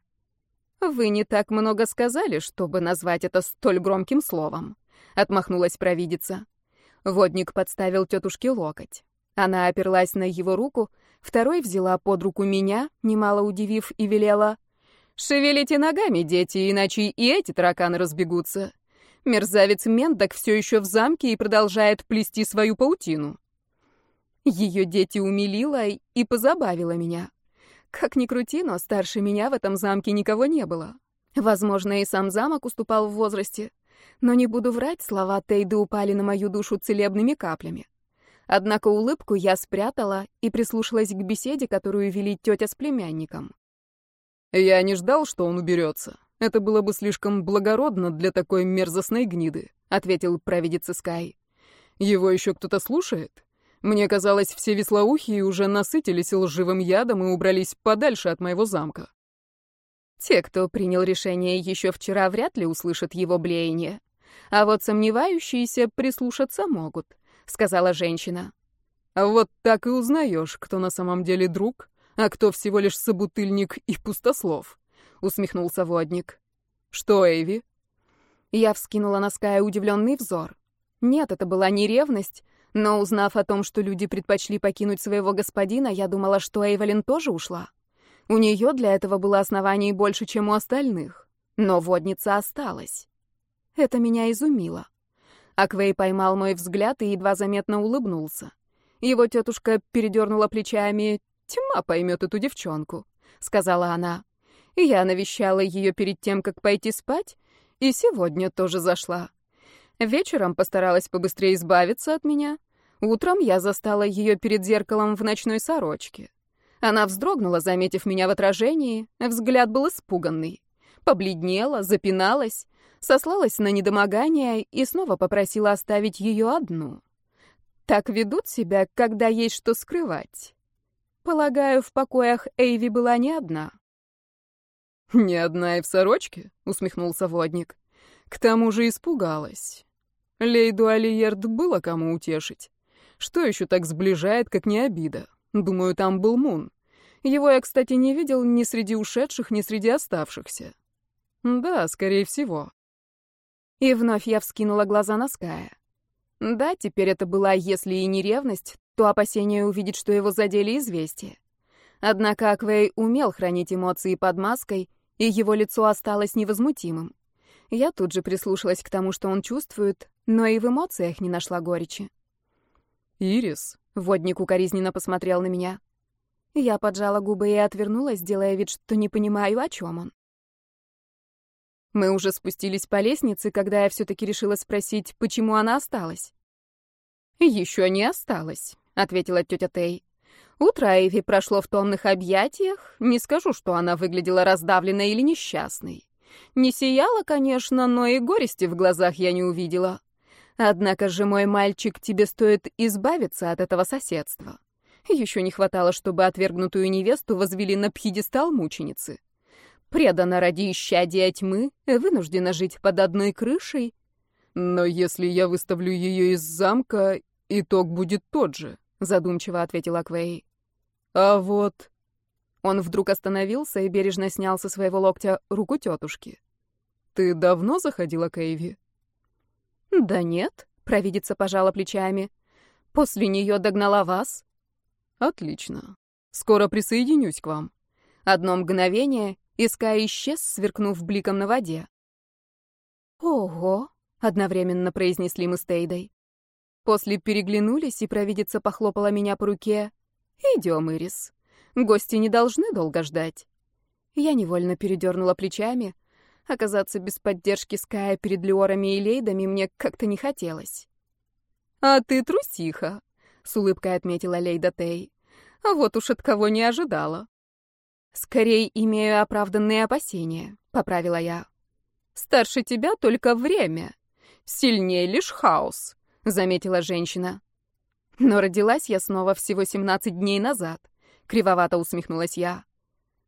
[SPEAKER 1] «Вы не так много сказали, чтобы назвать это столь громким словом», — отмахнулась провидица. Водник подставил тетушке локоть. Она оперлась на его руку, второй взяла под руку меня, немало удивив, и велела «Шевелите ногами, дети, иначе и эти тараканы разбегутся. Мерзавец Мендок все еще в замке и продолжает плести свою паутину». Ее дети умилила и позабавила меня. Как ни крути, но старше меня в этом замке никого не было. Возможно, и сам замок уступал в возрасте. Но не буду врать, слова Тейды упали на мою душу целебными каплями. Однако улыбку я спрятала и прислушалась к беседе, которую вели тетя с племянником.
[SPEAKER 2] Я не ждал, что он уберется. Это было бы слишком благородно для такой мерзостной гниды, ответил провидица Скай. Его еще кто-то слушает? Мне казалось, все веслоухие уже насытились лживым ядом и убрались подальше от моего замка.
[SPEAKER 1] Те, кто принял решение еще вчера, вряд ли услышат его блеяние. А вот сомневающиеся прислушаться могут, сказала женщина.
[SPEAKER 2] Вот так и узнаешь, кто на самом деле друг, а кто всего лишь собутыльник и пустослов», — усмехнулся водник. «Что, Эйви?»
[SPEAKER 1] Я вскинула на Ская удивленный взор. Нет, это была не ревность, Но узнав о том, что люди предпочли покинуть своего господина, я думала, что Эйвелин тоже ушла. У нее для этого было оснований больше, чем у остальных. Но водница осталась. Это меня изумило. Аквей поймал мой взгляд и едва заметно улыбнулся. Его тетушка передернула плечами. «Тьма поймет эту девчонку», — сказала она. Я навещала ее перед тем, как пойти спать, и сегодня тоже зашла. Вечером постаралась побыстрее избавиться от меня. Утром я застала ее перед зеркалом в ночной сорочке. Она вздрогнула, заметив меня в отражении, взгляд был испуганный. Побледнела, запиналась, сослалась на недомогание и снова попросила оставить ее одну. Так ведут себя, когда есть что скрывать. Полагаю, в покоях Эйви была не одна.
[SPEAKER 2] «Не одна и в сорочке?» — усмехнулся водник. «К тому же испугалась. Лейду Алиерд было кому утешить. Что еще так сближает, как не обида? Думаю, там был Мун. Его я, кстати, не видел ни среди ушедших, ни среди оставшихся. Да, скорее всего.
[SPEAKER 1] И вновь я вскинула глаза на Ская. Да, теперь это была, если и не ревность, то опасение увидеть, что его задели известия. Однако Аквей умел хранить эмоции под маской, и его лицо осталось невозмутимым. Я тут же прислушалась к тому, что он чувствует, но и в эмоциях не нашла горечи.
[SPEAKER 2] «Ирис», —
[SPEAKER 1] водник укоризненно посмотрел на меня. Я поджала губы и отвернулась, делая вид, что не понимаю, о чем он. Мы уже спустились по лестнице, когда я все-таки решила спросить, почему она осталась. «Еще не осталась», — ответила тетя Тей. Утро Эйви прошло в томных объятиях. Не скажу, что она выглядела раздавленной или несчастной. Не сияла, конечно, но и горести в глазах я не увидела. Однако же, мой мальчик, тебе стоит избавиться от этого соседства. Еще не хватало, чтобы отвергнутую невесту возвели на пьедестал мученицы. Предана ради исчадия тьмы, вынуждена жить под одной крышей.
[SPEAKER 2] Но если я выставлю ее из замка, итог будет тот же, задумчиво ответил Аквей. А вот...
[SPEAKER 1] Он вдруг остановился и бережно снял со своего локтя руку тетушки.
[SPEAKER 2] «Ты давно заходила к Эйви?»
[SPEAKER 1] «Да нет», — провидица пожала плечами. «После нее догнала вас».
[SPEAKER 2] «Отлично. Скоро присоединюсь к вам».
[SPEAKER 1] Одно мгновение, и Скай исчез, сверкнув бликом на воде. «Ого!» — одновременно произнесли мы с Тейдой. После переглянулись, и провидица похлопала меня по руке. «Идем, Ирис. Гости не должны долго ждать». Я невольно передернула плечами. Оказаться без поддержки Ская перед Леорами и Лейдами мне как-то не хотелось. «А ты трусиха», — с улыбкой отметила Лейда Тей. «А вот уж от кого не ожидала». «Скорее имею оправданные опасения», — поправила я. «Старше тебя только время. Сильнее лишь хаос», — заметила женщина. Но родилась я снова всего 17 дней назад. Кривовато усмехнулась я.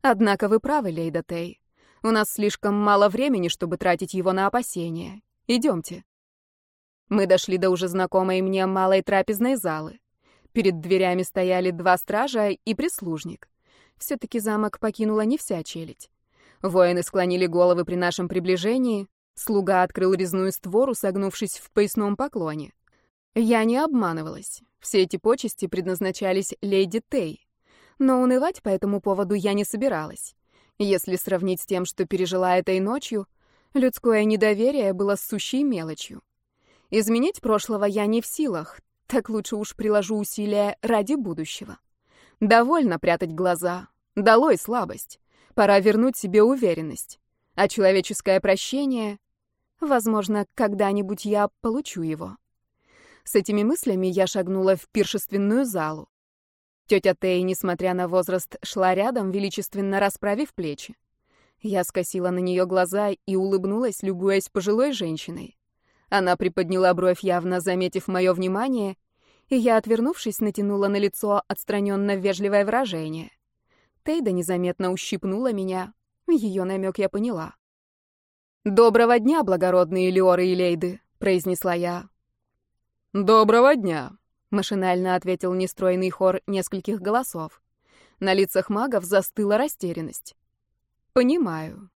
[SPEAKER 1] Однако вы правы, Лейда Тей. У нас слишком мало времени, чтобы тратить его на опасения. Идемте. Мы дошли до уже знакомой мне малой трапезной залы. Перед дверями стояли два стража и прислужник. Все-таки замок покинула не вся челядь. Воины склонили головы при нашем приближении. Слуга открыл резную створу, согнувшись в поясном поклоне. Я не обманывалась. Все эти почести предназначались леди Тей. Но унывать по этому поводу я не собиралась. Если сравнить с тем, что пережила этой ночью, людское недоверие было сущей мелочью. Изменить прошлого я не в силах, так лучше уж приложу усилия ради будущего. Довольно прятать глаза, долой слабость. Пора вернуть себе уверенность. А человеческое прощение... Возможно, когда-нибудь я получу его. С этими мыслями я шагнула в пиршественную залу. Тетя Тей, несмотря на возраст, шла рядом, величественно расправив плечи. Я скосила на нее глаза и улыбнулась, любуясь пожилой женщиной. Она приподняла бровь, явно заметив мое внимание, и я, отвернувшись, натянула на лицо отстраненно вежливое выражение. Тейда незаметно ущипнула меня. Ее намек я поняла. «Доброго дня, благородные Леоры и Лейды», — произнесла я.
[SPEAKER 2] «Доброго дня!»
[SPEAKER 1] — машинально ответил нестройный хор нескольких голосов. На лицах магов застыла растерянность. «Понимаю.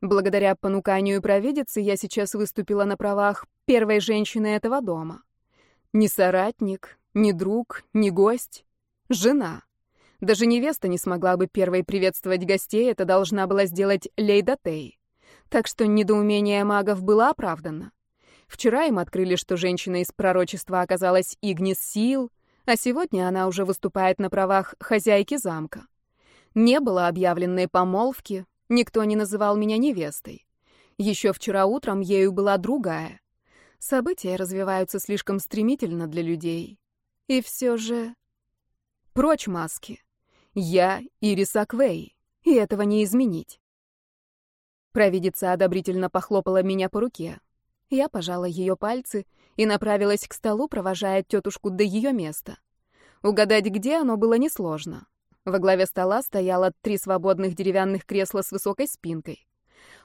[SPEAKER 1] Благодаря понуканию провидицы я сейчас выступила на правах первой женщины этого дома. Ни соратник, ни друг, ни гость. Жена. Даже невеста не смогла бы первой приветствовать гостей, это должна была сделать Лейда Тей. Так что недоумение магов было оправдано. Вчера им открыли, что женщина из пророчества оказалась Игнис Сил, а сегодня она уже выступает на правах хозяйки замка. Не было объявленной помолвки, никто не называл меня невестой. Еще вчера утром ею была другая. События развиваются слишком стремительно для людей. И все же... Прочь маски. Я Ирис Аквей, и этого не изменить. Провидица одобрительно похлопала меня по руке. Я пожала ее пальцы и направилась к столу, провожая тетушку до ее места. Угадать, где оно, было несложно. Во главе стола стояло три свободных деревянных кресла с высокой спинкой.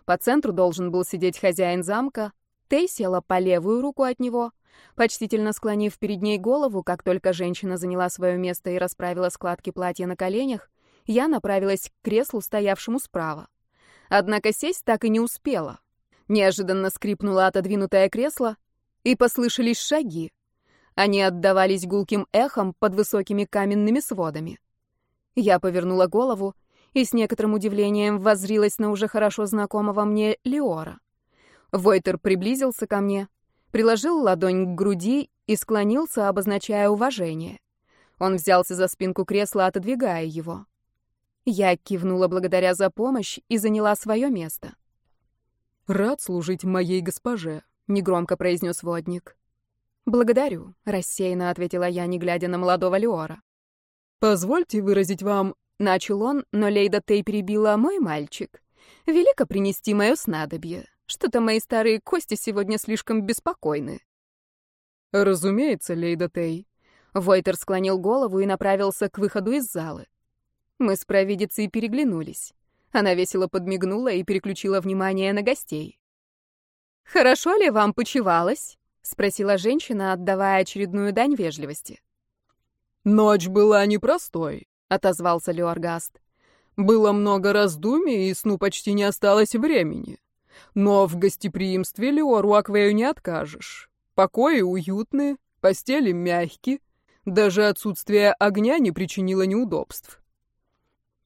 [SPEAKER 1] По центру должен был сидеть хозяин замка, Тей села по левую руку от него, почтительно склонив перед ней голову, как только женщина заняла свое место и расправила складки платья на коленях, я направилась к креслу, стоявшему справа. Однако сесть так и не успела. Неожиданно скрипнуло отодвинутое кресло, и послышались шаги. Они отдавались гулким эхом под высокими каменными сводами. Я повернула голову и с некоторым удивлением воззрилась на уже хорошо знакомого мне Леора. Войтер приблизился ко мне, приложил ладонь к груди и склонился, обозначая уважение. Он взялся за спинку кресла, отодвигая его. Я кивнула благодаря за помощь и заняла свое место.
[SPEAKER 2] «Рад служить моей госпоже», — негромко произнес водник.
[SPEAKER 1] «Благодарю», — рассеянно ответила я, не глядя на молодого Леора.
[SPEAKER 2] «Позвольте выразить вам...»
[SPEAKER 1] — начал он, но Лейда Тей перебила мой мальчик. «Велико принести мое снадобье. Что-то мои старые кости сегодня слишком беспокойны.
[SPEAKER 2] Разумеется, Лейда Тей.
[SPEAKER 1] Войтер склонил голову и направился к выходу из зала. Мы с провидицей переглянулись. Она весело подмигнула и переключила внимание на гостей. «Хорошо ли вам почевалось?» — спросила женщина, отдавая очередную дань вежливости.
[SPEAKER 2] «Ночь была непростой», — отозвался
[SPEAKER 1] Леоргаст.
[SPEAKER 2] «Было много раздумий, и сну почти не осталось времени. Но в гостеприимстве Леору Аквею не откажешь. Покои уютные, постели мягкие. Даже отсутствие огня не причинило неудобств.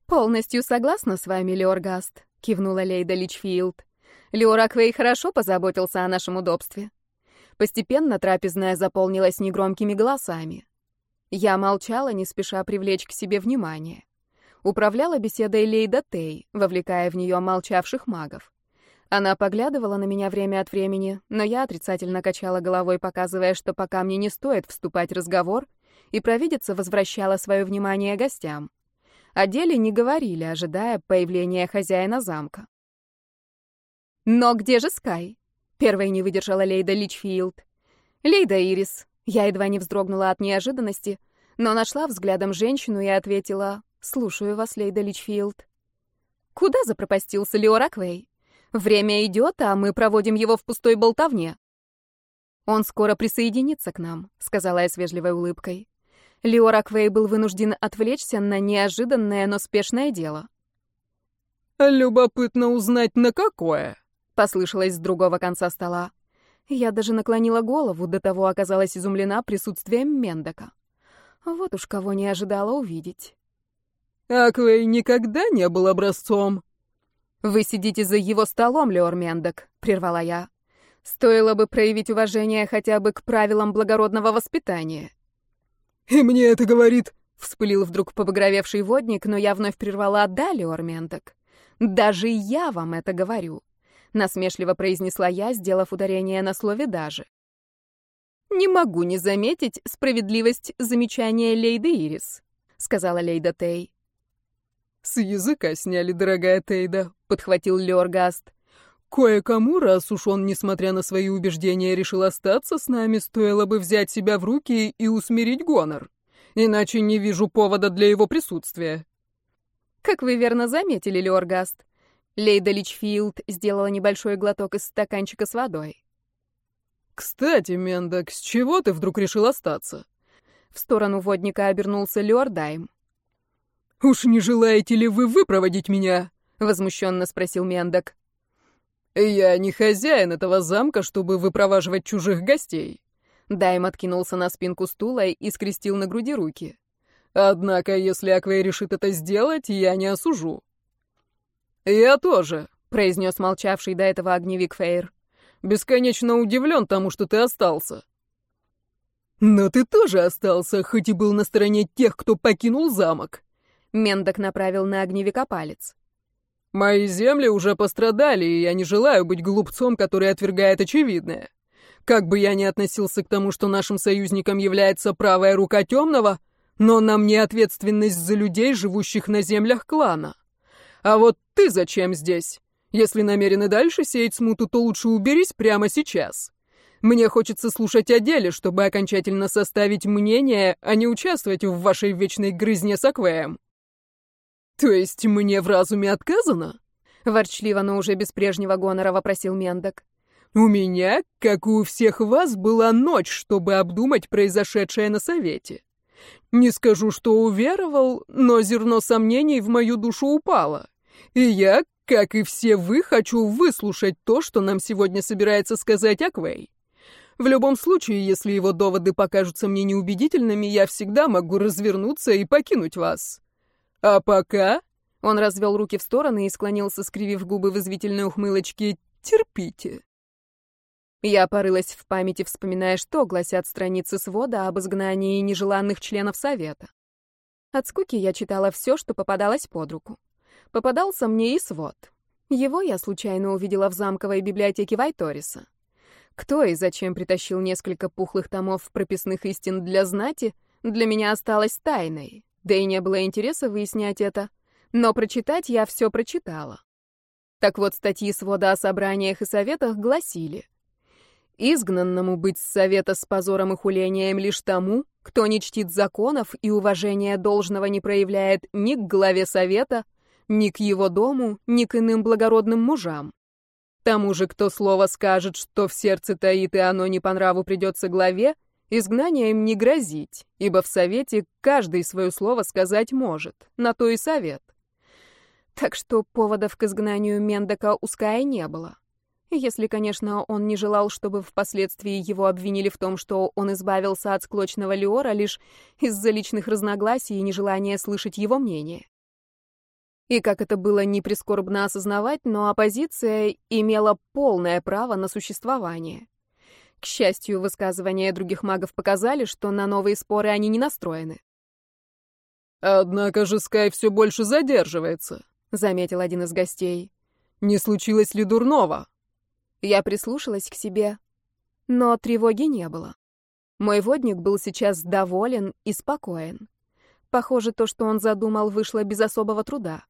[SPEAKER 1] «Полностью согласна с вами, Леоргаст», — кивнула Лейда Личфилд. «Леор Аквей хорошо позаботился о нашем удобстве». Постепенно трапезная заполнилась негромкими голосами. Я молчала, не спеша привлечь к себе внимание. Управляла беседой Лейда Тей, вовлекая в нее молчавших магов. Она поглядывала на меня время от времени, но я отрицательно качала головой, показывая, что пока мне не стоит вступать в разговор, и провидица возвращала свое внимание гостям. О деле не говорили, ожидая появления хозяина замка. «Но где же Скай?» — первой не выдержала Лейда Личфилд. «Лейда Ирис». Я едва не вздрогнула от неожиданности, но нашла взглядом женщину и ответила «Слушаю вас, Лейда Личфилд». «Куда запропастился Леор Аквей?» Время идет, а мы проводим его в пустой болтовне. Он скоро присоединится к нам, сказала я с вежливой улыбкой. Леор Аквей был вынужден отвлечься на неожиданное, но спешное дело.
[SPEAKER 2] «Любопытно узнать, на какое?»
[SPEAKER 1] — послышалось с другого конца стола. Я даже наклонила голову, до того оказалась изумлена присутствием Мендока. Вот уж кого не ожидала увидеть.
[SPEAKER 2] «Аквей никогда не был образцом»,
[SPEAKER 1] «Вы сидите за его столом, Леор Мендок», — прервала я. «Стоило бы проявить уважение хотя бы к правилам благородного воспитания».
[SPEAKER 2] «И мне это говорит...»
[SPEAKER 1] — вспылил вдруг побагровевший водник, но я вновь прервала «да, Леор Мендок». «Даже я вам это говорю», — насмешливо произнесла я, сделав ударение на слове «даже». «Не могу не заметить справедливость замечания Лейды Ирис», — сказала Лейда Тей.
[SPEAKER 2] «С языка сняли, дорогая Тейда», — подхватил Лёргаст. «Кое-кому, раз уж он, несмотря на свои убеждения, решил остаться с нами, стоило бы взять себя в руки и усмирить гонор. Иначе не вижу повода для его присутствия».
[SPEAKER 1] «Как вы верно заметили, Лёргаст», Лейда Личфилд сделала небольшой глоток из стаканчика с водой.
[SPEAKER 2] «Кстати, Мендок, с чего ты вдруг решил остаться?»
[SPEAKER 1] В сторону водника обернулся Лёрдайм.
[SPEAKER 2] «Уж не желаете ли вы выпроводить меня?»
[SPEAKER 1] — возмущенно спросил Мендок.
[SPEAKER 2] «Я не хозяин этого замка, чтобы выпроваживать чужих гостей.
[SPEAKER 1] Дайм откинулся на спинку стула и скрестил на груди руки.
[SPEAKER 2] «Однако, если Аквей решит это сделать, я не осужу». «Я тоже», — произнес молчавший до этого огневик Фейр. «Бесконечно удивлен тому, что ты остался». «Но ты тоже остался, хоть и был на стороне тех, кто покинул замок».
[SPEAKER 1] Мендок направил на огневика палец.
[SPEAKER 2] «Мои земли уже пострадали, и я не желаю быть глупцом, который отвергает очевидное. Как бы я ни относился к тому, что нашим союзником является правая рука темного, но на мне ответственность за людей, живущих на землях клана. А вот ты зачем здесь? Если намерены дальше сеять смуту, то лучше уберись прямо сейчас. Мне хочется слушать о деле, чтобы окончательно составить мнение, а не участвовать в вашей вечной грызне с Аквеем. То есть мне в разуме отказано?
[SPEAKER 1] Ворчливо, но уже без прежнего гонора вопросил Мендок.
[SPEAKER 2] У меня, как и у всех вас, была ночь, чтобы обдумать произошедшее на совете. Не скажу, что уверовал, но зерно сомнений в мою душу упало. И я, как и все вы, хочу выслушать то, что нам сегодня собирается сказать Аквей. В любом случае, если его доводы покажутся мне неубедительными, я всегда могу развернуться и покинуть вас. А пока...» Он развел руки в стороны и склонился, скривив губы в извительной ухмылочке. «Терпите».
[SPEAKER 1] Я порылась в памяти, вспоминая, что гласят страницы свода об изгнании нежеланных членов совета. От скуки я читала все, что попадалось под руку. Попадался мне и свод. Его я случайно увидела в замковой библиотеке Вайториса. Кто и зачем притащил несколько пухлых томов прописных истин для знати, для меня осталось тайной, да и не было интереса выяснять это. Но прочитать я все прочитала. Так вот, статьи свода о собраниях и советах гласили — Изгнанному быть с совета с позором и хулением лишь тому, кто не чтит законов и уважения должного не проявляет ни к главе совета, ни к его дому, ни к иным благородным мужам. Тому же, кто слово скажет, что в сердце таит, и оно не по нраву придется главе, изгнанием не грозить, ибо в совете каждый свое слово сказать может, на то и совет. Так что поводов к изгнанию Мендока у Ская не было. Если, конечно, он не желал, чтобы впоследствии его обвинили в том, что он избавился от склочного Леора лишь из-за личных разногласий и нежелания слышать его мнение. И как это было не прискорбно осознавать, но оппозиция имела полное право на существование. К счастью, высказывания других магов показали, что на новые споры они не настроены.
[SPEAKER 2] «Однако же Скай все больше задерживается», — заметил один из гостей. «Не случилось ли дурного?»
[SPEAKER 1] Я прислушалась к себе, но тревоги не было. Мой водник был сейчас доволен и спокоен. Похоже, то, что он задумал, вышло без особого труда.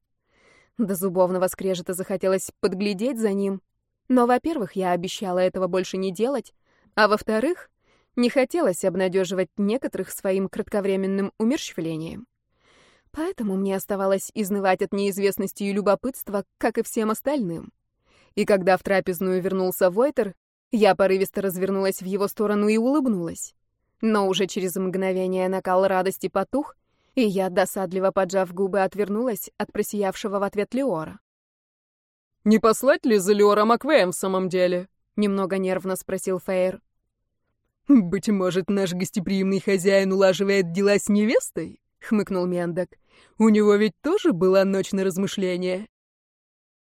[SPEAKER 1] До зубовного скрежета захотелось подглядеть за ним, но, во-первых, я обещала этого больше не делать, а во-вторых, не хотелось обнадеживать некоторых своим кратковременным умерщвлением. Поэтому мне оставалось изнывать от неизвестности и любопытства, как и всем остальным. И когда в трапезную вернулся Войтер, я порывисто развернулась в его сторону и улыбнулась. Но уже через мгновение накал радости потух, и я, досадливо поджав губы, отвернулась от просиявшего в ответ Леора.
[SPEAKER 2] «Не послать ли за Леором Аквеем в самом деле?» — немного нервно спросил Фейр. «Быть может, наш гостеприимный хозяин улаживает дела с невестой?» — хмыкнул Мендок. «У него ведь тоже была ночь на размышления».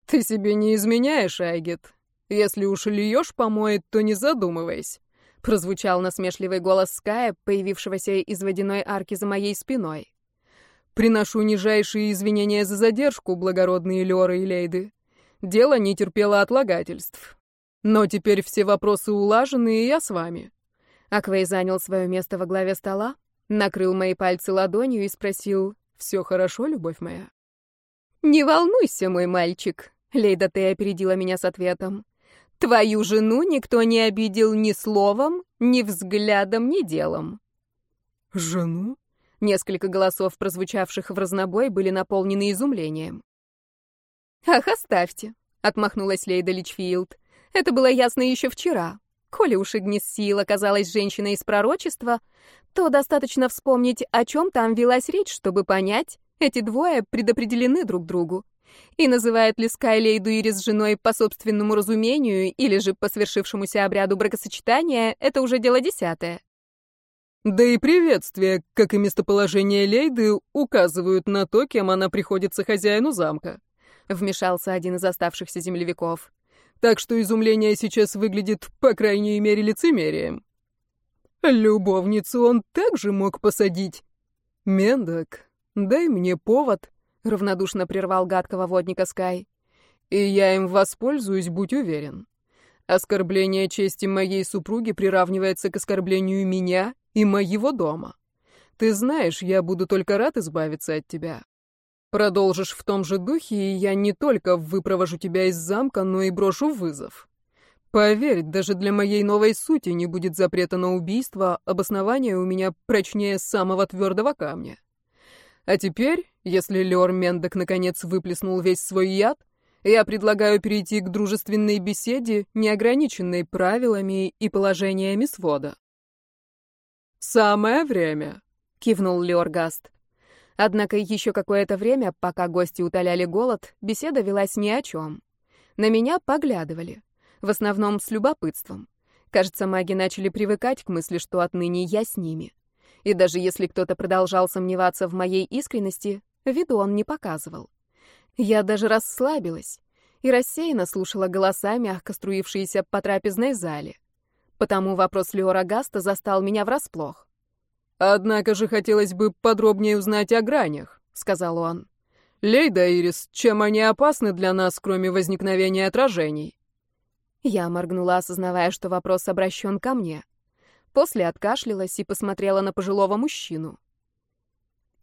[SPEAKER 2] «Ты себе не изменяешь, Айгет. Если уж льешь помоет, то не задумывайся», — прозвучал насмешливый голос Ская, появившегося из водяной арки за моей спиной. «Приношу нижайшие извинения за задержку, благородные Лёры и Лейды. Дело не терпело отлагательств. Но теперь все вопросы улажены, и я с вами».
[SPEAKER 1] Аквей занял свое место во главе стола, накрыл мои пальцы ладонью и спросил, «Все хорошо, любовь моя?» «Не волнуйся, мой мальчик», Лейда ты опередила меня с ответом. Твою жену никто не обидел ни словом, ни взглядом, ни делом.
[SPEAKER 2] Жену?
[SPEAKER 1] Несколько голосов, прозвучавших в разнобой, были наполнены изумлением. «Ах, оставьте», — отмахнулась Лейда Личфилд. «Это было ясно еще вчера. Коли уж Игнис Сил оказалась женщиной из пророчества, то достаточно вспомнить, о чем там велась речь, чтобы понять, эти двое предопределены друг другу. И называет ли Скайлейду Ирис женой по собственному разумению или же по свершившемуся обряду бракосочетания, это уже дело десятое.
[SPEAKER 2] Да и приветствия, как и местоположение Лейды, указывают на то, кем она приходится хозяину замка.
[SPEAKER 1] Вмешался один из оставшихся землевиков.
[SPEAKER 2] Так что изумление сейчас выглядит, по крайней мере, лицемерием. Любовницу он также мог посадить. Мендок, дай мне повод, равнодушно прервал гадкого водника Скай. И я им воспользуюсь, будь уверен. Оскорбление чести моей супруги приравнивается к оскорблению меня и моего дома. Ты знаешь, я буду только рад избавиться от тебя. Продолжишь в том же духе, и я не только выпровожу тебя из замка, но и брошу вызов. Поверь, даже для моей новой сути не будет запрета на убийство, обоснование у меня прочнее самого твердого камня. А теперь, если Леор Мендок наконец выплеснул весь свой яд, я предлагаю перейти к дружественной беседе, неограниченной правилами и положениями свода. «Самое время», — кивнул Леоргаст.
[SPEAKER 1] Однако еще какое-то время, пока гости утоляли голод, беседа велась ни о чем. На меня поглядывали. В основном с любопытством. Кажется, маги начали привыкать к мысли, что отныне я с ними. И даже если кто-то продолжал сомневаться в моей искренности, виду он не показывал. Я даже расслабилась и рассеянно слушала голоса, мягко струившиеся по трапезной зале. Потому вопрос Леора Гаста застал меня врасплох.
[SPEAKER 2] «Однако же хотелось бы подробнее узнать о гранях», — сказал он. «Лейда, Ирис, чем они опасны для нас, кроме возникновения отражений?»
[SPEAKER 1] Я моргнула, осознавая, что вопрос обращен ко мне. После откашлялась и посмотрела на пожилого мужчину.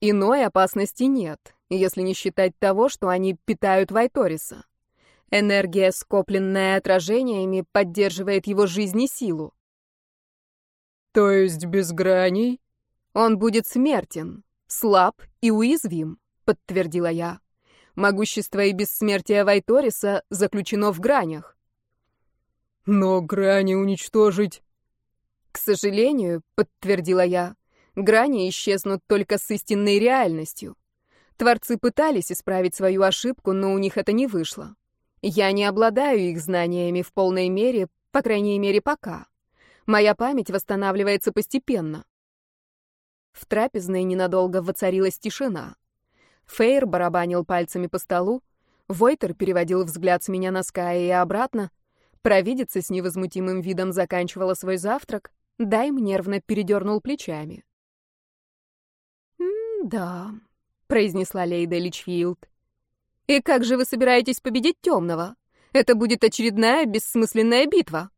[SPEAKER 1] Иной опасности нет, если не считать того, что они питают Вайториса. Энергия, скопленная отражениями, поддерживает его жизнь и силу.
[SPEAKER 2] То есть без граней?
[SPEAKER 1] Он будет смертен, слаб и уязвим, подтвердила я. Могущество и бессмертие Вайториса заключено в гранях.
[SPEAKER 2] Но грани уничтожить...
[SPEAKER 1] К сожалению, подтвердила я, грани исчезнут только с истинной реальностью. Творцы пытались исправить свою ошибку, но у них это не вышло. Я не обладаю их знаниями в полной мере, по крайней мере, пока. Моя память восстанавливается постепенно. В трапезной ненадолго воцарилась тишина. Фейр барабанил пальцами по столу, Войтер переводил взгляд с меня на Ская и обратно, Провидица с невозмутимым видом заканчивала свой завтрак, Дайм нервно передернул плечами. «Да», — произнесла Лейда Личфилд. «И как же вы собираетесь победить темного? Это будет очередная бессмысленная битва».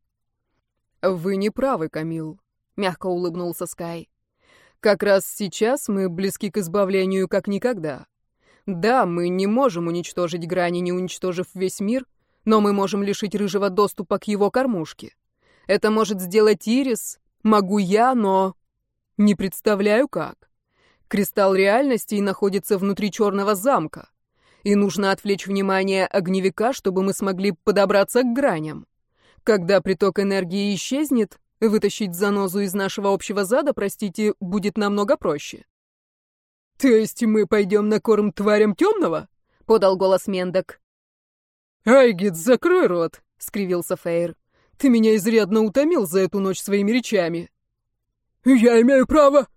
[SPEAKER 2] «Вы не правы, Камил», — мягко улыбнулся Скай. «Как раз сейчас мы близки к избавлению как никогда. Да, мы не можем уничтожить грани, не уничтожив весь мир, но мы можем лишить Рыжего доступа к его кормушке. Это может сделать Ирис, могу я, но... Не представляю как. Кристалл реальностей находится внутри черного замка, и нужно отвлечь внимание огневика, чтобы мы смогли подобраться к граням. Когда приток энергии исчезнет, вытащить занозу из нашего общего зада, простите, будет намного проще. «То есть мы пойдем на корм тварям темного?» — подал голос Мендок.
[SPEAKER 3] «Айгит, закрой рот!»
[SPEAKER 2] — скривился Фейр. «Ты меня изрядно утомил за эту ночь своими речами».
[SPEAKER 3] «Я имею право...»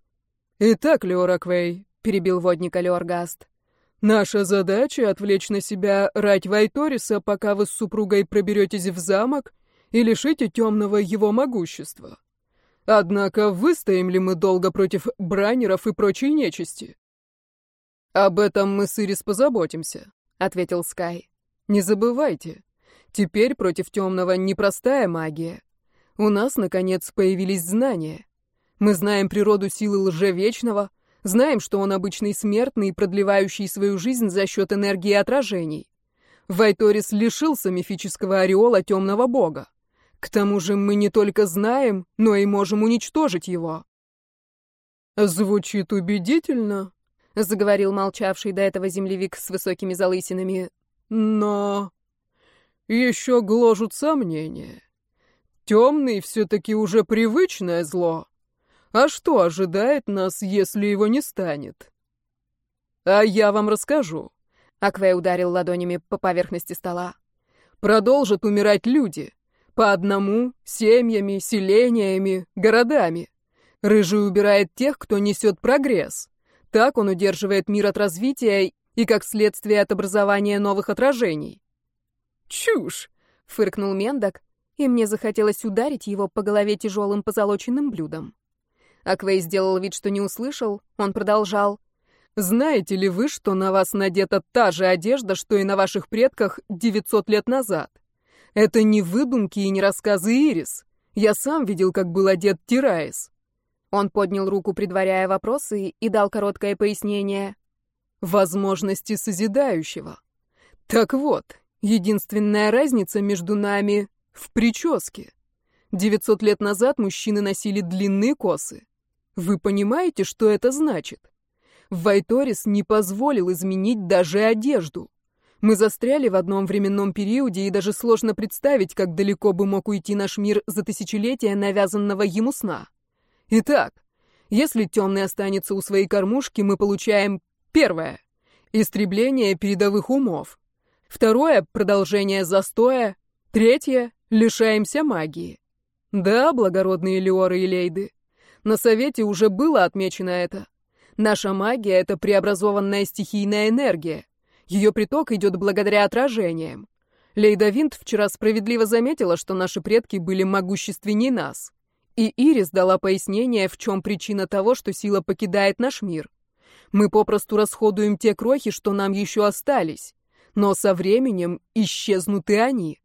[SPEAKER 2] «Итак, Леораквей», — перебил водника Леоргаст, — «наша задача — отвлечь на себя рать Вайториса, пока вы с супругой проберетесь в замок и лишите темного его могущества. Однако выстоим ли мы долго против бранеров и прочей нечисти?» «Об этом мы с Ирис позаботимся», — ответил Скай. Не забывайте, теперь против темного непростая магия. У нас, наконец, появились знания. Мы знаем природу силы лжевечного, знаем, что он обычный смертный, продлевающий свою жизнь за счет энергии отражений. Вайторис лишился мифического ореола темного бога. К тому же мы не только знаем, но и можем уничтожить его.
[SPEAKER 3] «Звучит убедительно», —
[SPEAKER 1] заговорил молчавший до этого землевик с высокими залысинами,
[SPEAKER 3] но еще гложут сомнения. Темный все-таки уже привычное зло. А что ожидает нас, если его не станет? А я вам расскажу,
[SPEAKER 1] Аквей ударил ладонями по поверхности стола.
[SPEAKER 3] Продолжат умирать люди. По одному, семьями, селениями, городами. Рыжий убирает тех, кто несет прогресс. Так он удерживает мир от развития и, как следствие, от образования новых отражений.
[SPEAKER 1] «Чушь!» — фыркнул Мендок, и мне захотелось ударить его по голове тяжелым позолоченным блюдом. Аквей сделал вид, что не услышал, он продолжал.
[SPEAKER 3] «Знаете ли вы, что на вас надета та же одежда, что и на ваших предках 900 лет назад? Это не выдумки и не рассказы Ирис. Я сам видел, как был одет Тираис».
[SPEAKER 1] Он поднял руку, предваряя вопросы, и дал короткое пояснение.
[SPEAKER 3] «Возможности созидающего. Так вот, единственная разница между нами в прическе. 900 лет назад мужчины носили длинные косы. Вы понимаете, что это значит? Вайторис не позволил изменить даже одежду. Мы застряли в одном временном периоде, и даже сложно представить, как далеко бы мог уйти наш мир за тысячелетия навязанного ему сна. Итак, если темный останется у своей кормушки, мы получаем первое — истребление передовых умов. Второе — продолжение застоя. Третье — лишаемся магии. Да, благородные Леоры и Лейды, на совете уже было отмечено это. Наша магия — это преобразованная стихийная энергия. Ее приток идет благодаря отражениям. Лейда Винт вчера справедливо заметила, что наши предки были могущественнее нас. И Ирис дала пояснение, в чем причина того, что сила покидает наш мир. Мы попросту расходуем те крохи, что нам еще остались. Но со временем исчезнут и они.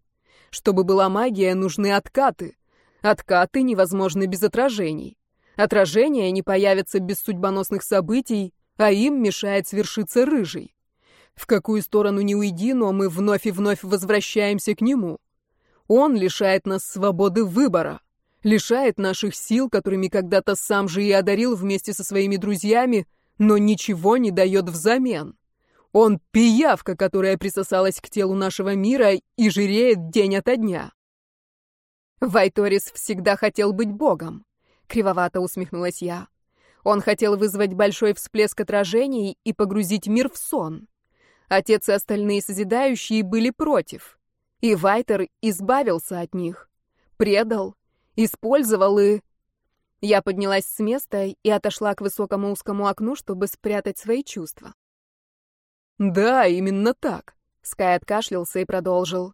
[SPEAKER 3] Чтобы была магия, нужны откаты. Откаты невозможны без отражений. Отражения не появятся без судьбоносных событий, а им мешает свершиться рыжий. В какую сторону ни уйди, но мы вновь и вновь возвращаемся к нему. Он лишает нас свободы выбора, лишает наших сил, которыми когда-то сам же и одарил вместе со своими друзьями, но ничего не дает взамен. Он пиявка, которая присосалась к телу нашего мира и жиреет день ото дня.
[SPEAKER 1] Вайторис всегда хотел быть богом. Кривовато усмехнулась я. Он хотел вызвать большой всплеск отражений и погрузить мир в сон. Отец и остальные созидающие были против. И Вайтер избавился от них. Предал, использовал и... Я поднялась с места и отошла к высокому узкому окну, чтобы спрятать свои чувства.
[SPEAKER 3] «Да, именно так», — Скай откашлялся и продолжил.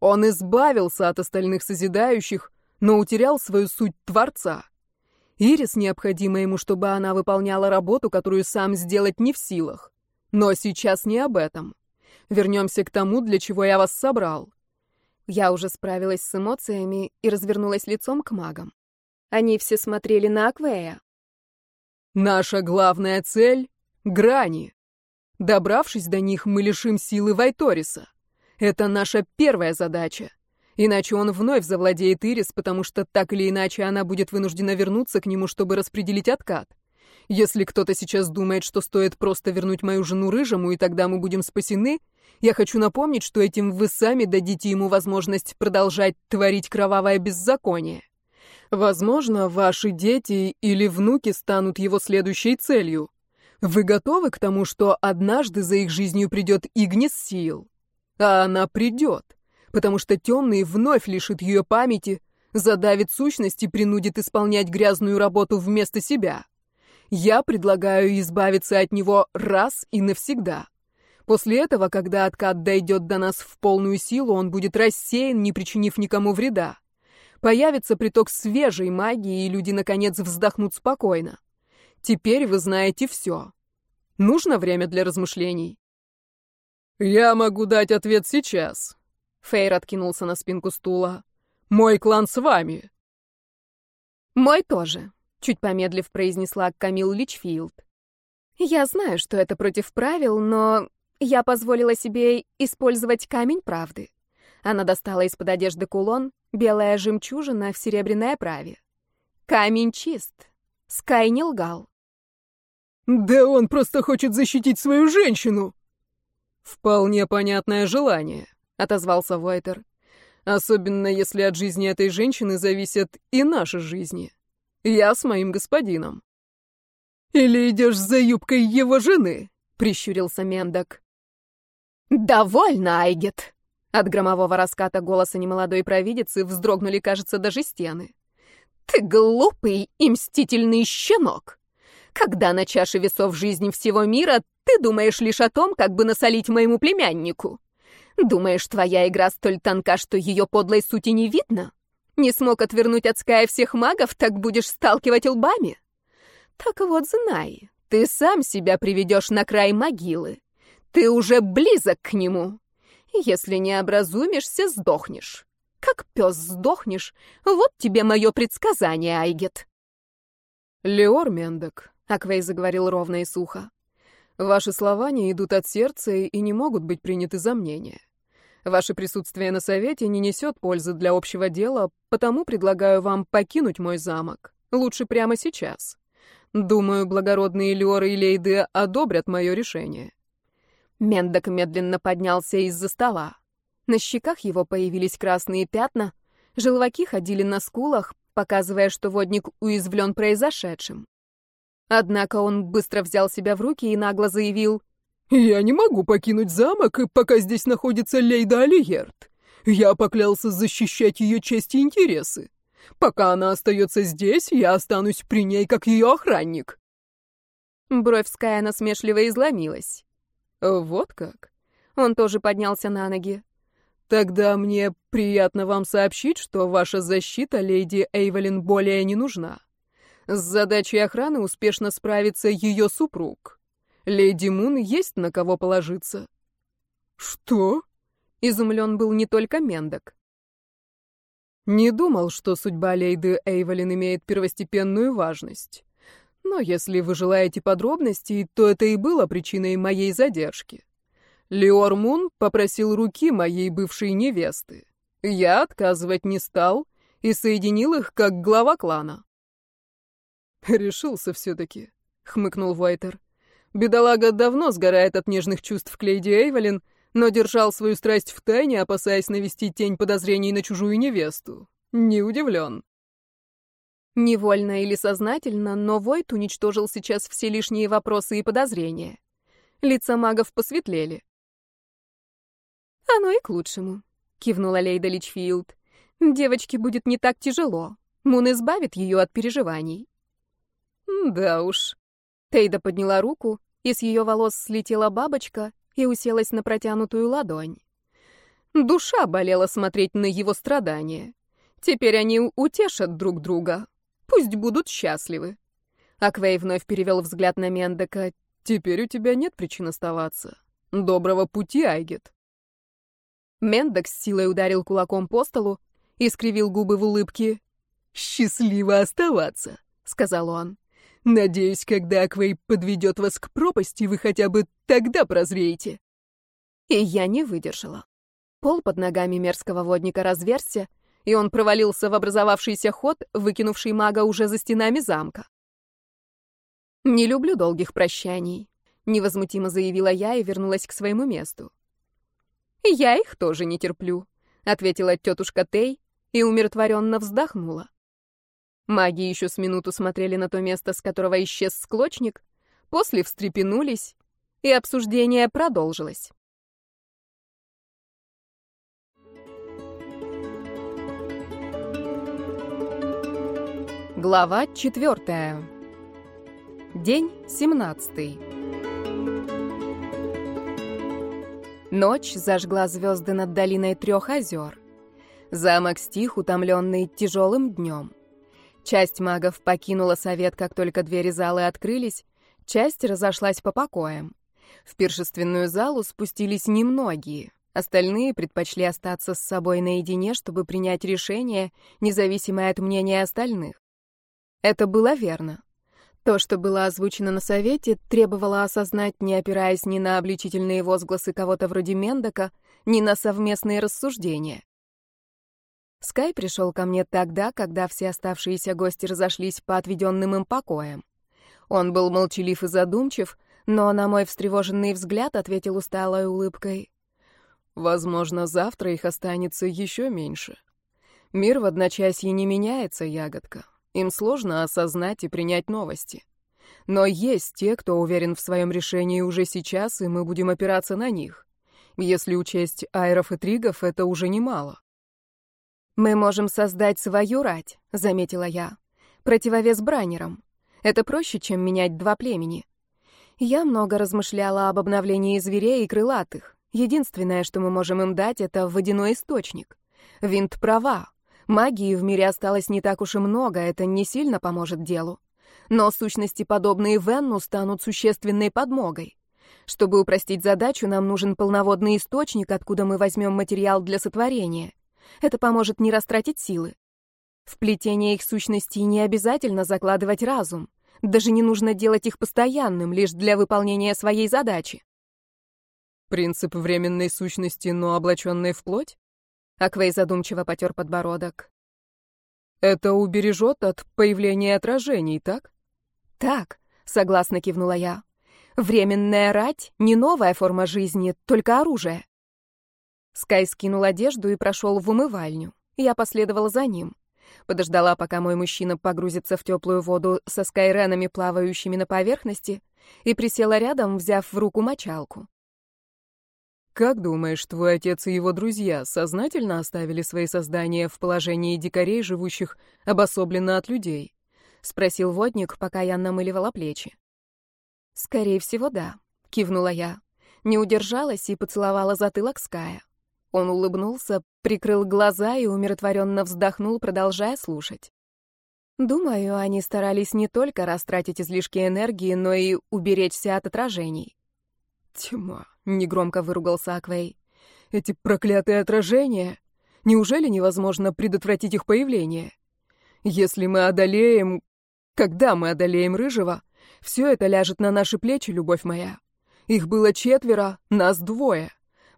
[SPEAKER 3] «Он избавился от остальных созидающих, но утерял свою суть Творца. Ирис необходимо ему, чтобы она выполняла работу, которую сам сделать не в силах. Но сейчас не об этом. Вернемся к тому, для чего я вас собрал.
[SPEAKER 1] Я уже справилась с эмоциями и развернулась лицом к магам. Они все смотрели на Аквея.
[SPEAKER 3] Наша главная цель — грани. Добравшись до них, мы лишим силы Вайториса. Это наша первая задача. Иначе он вновь завладеет Ирис, потому что так или иначе она будет вынуждена вернуться к нему, чтобы распределить откат. Если кто-то сейчас думает, что стоит просто вернуть мою жену Рыжему, и тогда мы будем спасены, я хочу напомнить, что этим вы сами дадите ему возможность продолжать творить кровавое беззаконие. Возможно, ваши дети или внуки станут его следующей целью. Вы готовы к тому, что однажды за их жизнью придет Игнис Сил? А она придет, потому что темный вновь лишит ее памяти, задавит сущность и принудит исполнять грязную работу вместо себя. Я предлагаю избавиться от него раз и навсегда. После этого, когда откат дойдет до нас в полную силу, он будет рассеян, не причинив никому вреда. Появится приток свежей магии, и люди, наконец, вздохнут спокойно. Теперь вы знаете все. Нужно время для размышлений. «Я могу дать ответ сейчас», — Фейр откинулся на спинку стула. «Мой клан с вами».
[SPEAKER 1] «Мой тоже», чуть помедлив произнесла Камил Личфилд. Я знаю, что это против правил, но я позволила себе использовать камень правды. Она достала из-под одежды кулон, белая жемчужина в серебряной оправе. Камень чист. Скай не лгал.
[SPEAKER 3] «Да он просто хочет защитить свою женщину!» «Вполне понятное желание», — отозвался Вайтер. «Особенно если от жизни этой женщины зависят и наши жизни». Я с моим господином. Или идешь за юбкой его жены? Прищурился Мендок.
[SPEAKER 1] «Довольно, Айгет!» От громового раската голоса немолодой провидицы вздрогнули, кажется, даже стены. «Ты глупый и мстительный щенок! Когда на чаше весов жизни всего мира ты думаешь лишь о том, как бы насолить моему племяннику? Думаешь, твоя игра столь тонка, что ее подлой сути не видно? Не смог отвернуть от Ская всех магов, так будешь сталкивать лбами? Так вот, знай, ты сам себя приведешь на край могилы. Ты уже близок к нему. Если не образумишься, сдохнешь. Как пес сдохнешь. Вот тебе мое предсказание, Айгет.
[SPEAKER 3] Леор Мендок, Аквей заговорил ровно и сухо. Ваши слова не идут от сердца и не могут быть приняты за мнение. Ваше присутствие на совете не несет пользы для общего дела, потому предлагаю вам покинуть мой замок. Лучше прямо сейчас. Думаю, благородные Леоры и Лейды одобрят мое решение.
[SPEAKER 1] Мендок медленно поднялся из-за стола. На щеках его появились красные пятна, желваки ходили на скулах, показывая, что водник уязвлен произошедшим. Однако он быстро взял себя в руки и нагло заявил,
[SPEAKER 2] «Я не могу покинуть замок, пока здесь находится Лейда Алиерт. Я поклялся защищать ее честь и интересы. Пока она остается здесь, я останусь при ней как ее охранник».
[SPEAKER 1] Бровь Ская насмешливо изломилась.
[SPEAKER 3] «Вот как?»
[SPEAKER 1] Он тоже поднялся на ноги.
[SPEAKER 3] «Тогда мне приятно вам сообщить, что ваша защита, леди Эйвелин, более не нужна. С задачей охраны успешно справится ее супруг. Леди Мун есть на кого положиться».
[SPEAKER 2] «Что?»
[SPEAKER 1] — изумлен был не только Мендок.
[SPEAKER 3] «Не думал, что судьба леди Эйвелин имеет первостепенную важность. Но если вы желаете подробностей, то это и было причиной моей задержки. Леор Мун попросил руки моей бывшей невесты. Я отказывать не стал и соединил их как глава клана. «Решился все-таки», — хмыкнул Вайтер. «Бедолага давно сгорает от нежных чувств к леди Эйвелин, но держал свою страсть в тайне, опасаясь навести тень подозрений на чужую невесту. Не удивлен».
[SPEAKER 1] Невольно или сознательно, но Войт уничтожил сейчас все лишние вопросы и подозрения. Лица магов посветлели. «Оно и к лучшему», — кивнула Лейда Личфилд. «Девочке будет не так тяжело. Мун избавит ее от переживаний».
[SPEAKER 3] «Да уж».
[SPEAKER 1] Тейда подняла руку, и с ее волос слетела бабочка и уселась на протянутую ладонь. Душа болела смотреть на его страдания. Теперь они утешат друг друга, Пусть будут счастливы. Аквей вновь перевел взгляд на Мендека.
[SPEAKER 3] «Теперь у тебя нет причин оставаться. Доброго пути, Айгет».
[SPEAKER 1] Мендек с силой ударил кулаком по столу и скривил губы в улыбке.
[SPEAKER 2] «Счастливо оставаться», — сказал он. «Надеюсь, когда Аквей подведет вас к пропасти, вы хотя бы тогда прозреете».
[SPEAKER 1] И я не выдержала. Пол под ногами мерзкого водника разверзся, и он провалился в образовавшийся ход, выкинувший мага уже за стенами замка. «Не люблю долгих прощаний», — невозмутимо заявила я и вернулась к своему месту. «Я их тоже не терплю», — ответила тетушка Тей и умиротворенно вздохнула. Маги еще с минуту смотрели на то место, с которого исчез склочник, после встрепенулись, и обсуждение продолжилось. Глава четвертая. День семнадцатый. Ночь зажгла звезды над долиной трех озер. Замок стих, утомленный тяжелым днем. Часть магов покинула совет, как только двери залы открылись, часть разошлась по покоям. В пиршественную залу спустились немногие. Остальные предпочли остаться с собой наедине, чтобы принять решение, независимое от мнения остальных. Это было верно. То, что было озвучено на совете, требовало осознать, не опираясь ни на обличительные возгласы кого-то вроде Мендока, ни на совместные рассуждения. Скай пришел ко мне тогда, когда все оставшиеся гости разошлись по отведенным им покоям. Он был молчалив и задумчив, но на мой встревоженный взгляд ответил усталой улыбкой.
[SPEAKER 3] «Возможно, завтра их останется еще меньше. Мир в одночасье не меняется, ягодка. Им сложно осознать и принять новости. Но есть те, кто уверен в своем решении уже сейчас, и мы будем опираться на них. Если учесть айров и тригов, это уже немало.
[SPEAKER 1] «Мы можем создать свою рать», — заметила я. «Противовес бранерам. Это проще, чем менять два племени». Я много размышляла об обновлении зверей и крылатых. Единственное, что мы можем им дать, это водяной источник. Винт права. Магии в мире осталось не так уж и много, это не сильно поможет делу. Но сущности, подобные Венну, станут существенной подмогой. Чтобы упростить задачу, нам нужен полноводный источник, откуда мы возьмем материал для сотворения. Это поможет не растратить силы. В плетение их сущностей не обязательно закладывать разум. Даже не нужно делать их постоянным, лишь для выполнения своей задачи.
[SPEAKER 3] Принцип временной сущности, но облаченной в плоть?
[SPEAKER 1] Аквей задумчиво потер подбородок.
[SPEAKER 3] Это убережет от появления отражений, так?
[SPEAKER 1] Так, согласно кивнула я. Временная рать — не новая форма жизни, только оружие. Скай скинул одежду и прошел в умывальню. Я последовала за ним. Подождала, пока мой мужчина погрузится в теплую воду со скайренами, плавающими на поверхности, и присела рядом, взяв в руку мочалку.
[SPEAKER 3] «Как думаешь, твой отец и его друзья сознательно оставили свои создания в положении дикарей, живущих обособленно от людей?» — спросил водник, пока я намыливала плечи.
[SPEAKER 1] «Скорее всего, да», — кивнула я. Не удержалась и поцеловала затылок Ская. Он улыбнулся, прикрыл глаза и умиротворенно вздохнул, продолжая слушать. Думаю, они старались не только растратить излишки энергии, но и уберечься от отражений.
[SPEAKER 3] «Тьма», — негромко выругался Аквей. «Эти проклятые отражения! Неужели невозможно предотвратить их появление? Если мы одолеем... Когда мы одолеем Рыжего, все это ляжет на наши плечи, любовь моя. Их было четверо, нас двое.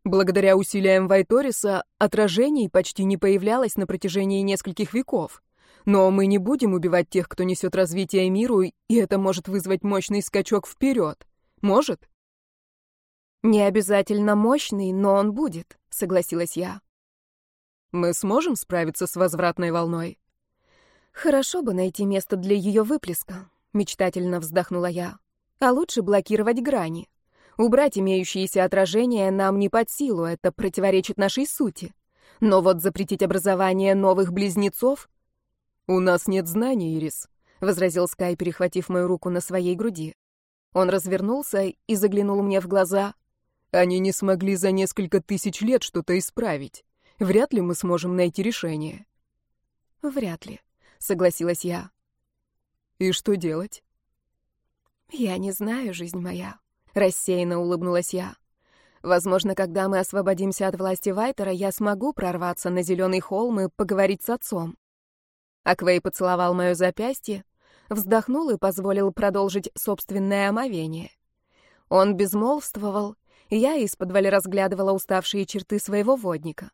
[SPEAKER 3] Благодаря усилиям Вайториса отражений почти не появлялось на протяжении нескольких веков. Но мы не будем убивать тех, кто несет развитие миру, и это может вызвать мощный скачок вперед. Может?
[SPEAKER 1] Не обязательно мощный, но он будет, согласилась я.
[SPEAKER 3] Мы сможем справиться с возвратной волной?
[SPEAKER 1] Хорошо бы найти место для ее выплеска, мечтательно вздохнула я. А лучше блокировать грани. Убрать имеющиеся отражения нам не под силу, это противоречит нашей сути. Но вот запретить образование новых близнецов...
[SPEAKER 3] «У нас нет знаний, Ирис», — возразил Скай, перехватив мою руку на своей груди. Он развернулся и заглянул мне в глаза. «Они не смогли за несколько тысяч лет что-то исправить. Вряд ли мы сможем найти решение».
[SPEAKER 1] «Вряд ли», — согласилась я.
[SPEAKER 3] «И что делать?»
[SPEAKER 1] «Я не знаю, жизнь моя», Рассеянно улыбнулась я. Возможно, когда мы освободимся от власти Вайтера, я смогу прорваться на зеленый холм и поговорить с отцом. Аквей поцеловал мое запястье, вздохнул и позволил продолжить собственное омовение. Он безмолвствовал, и я из-под разглядывала уставшие черты своего водника.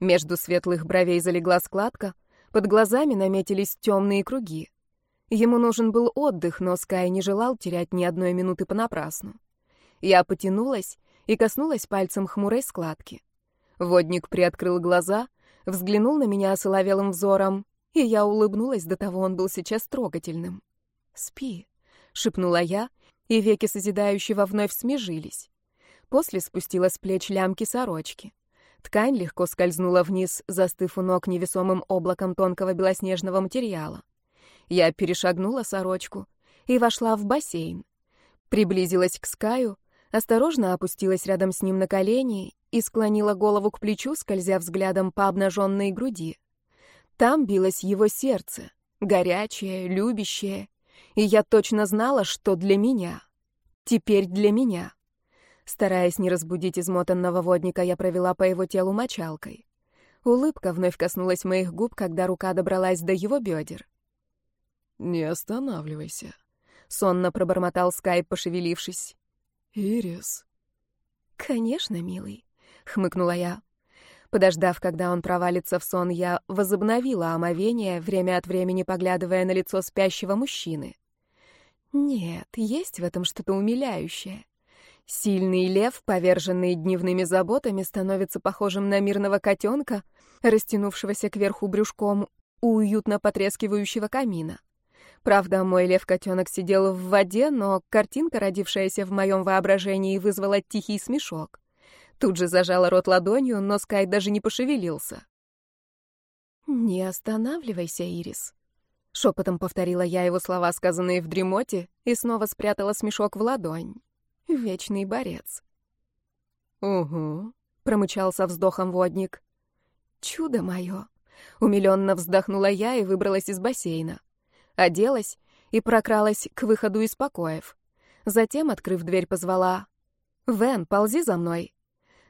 [SPEAKER 1] Между светлых бровей залегла складка, под глазами наметились темные круги. Ему нужен был отдых, но Скай не желал терять ни одной минуты понапрасну. Я потянулась и коснулась пальцем хмурой складки. Водник приоткрыл глаза, взглянул на меня осоловелым взором, и я улыбнулась, до того он был сейчас трогательным. «Спи», — шепнула я, и веки созидающего вновь смежились. После спустила с плеч лямки сорочки. Ткань легко скользнула вниз, застыв у ног невесомым облаком тонкого белоснежного материала. Я перешагнула сорочку и вошла в бассейн. Приблизилась к Скаю, осторожно опустилась рядом с ним на колени и склонила голову к плечу, скользя взглядом по обнаженной груди. Там билось его сердце, горячее, любящее, и я точно знала, что для меня. Теперь для меня. Стараясь не разбудить измотанного водника, я провела по его телу мочалкой. Улыбка вновь коснулась моих губ, когда рука добралась до его бедер.
[SPEAKER 3] «Не останавливайся», —
[SPEAKER 1] сонно пробормотал Скай, пошевелившись.
[SPEAKER 3] «Ирис».
[SPEAKER 1] «Конечно, милый», — хмыкнула я. Подождав, когда он провалится в сон, я возобновила омовение, время от времени поглядывая на лицо спящего мужчины. Нет, есть в этом что-то умиляющее. Сильный лев, поверженный дневными заботами, становится похожим на мирного котенка, растянувшегося кверху брюшком у уютно потрескивающего камина. Правда, мой лев-котенок сидел в воде, но картинка, родившаяся в моем воображении, вызвала тихий смешок. Тут же зажала рот ладонью, но Скай даже не пошевелился. «Не останавливайся, Ирис», — шепотом повторила я его слова, сказанные в дремоте, и снова спрятала смешок в ладонь. Вечный борец.
[SPEAKER 2] «Угу», —
[SPEAKER 1] промычал со вздохом водник. «Чудо мое!» — умиленно вздохнула я и выбралась из бассейна. Оделась и прокралась к выходу из покоев. Затем, открыв дверь, позвала. «Вен, ползи за мной».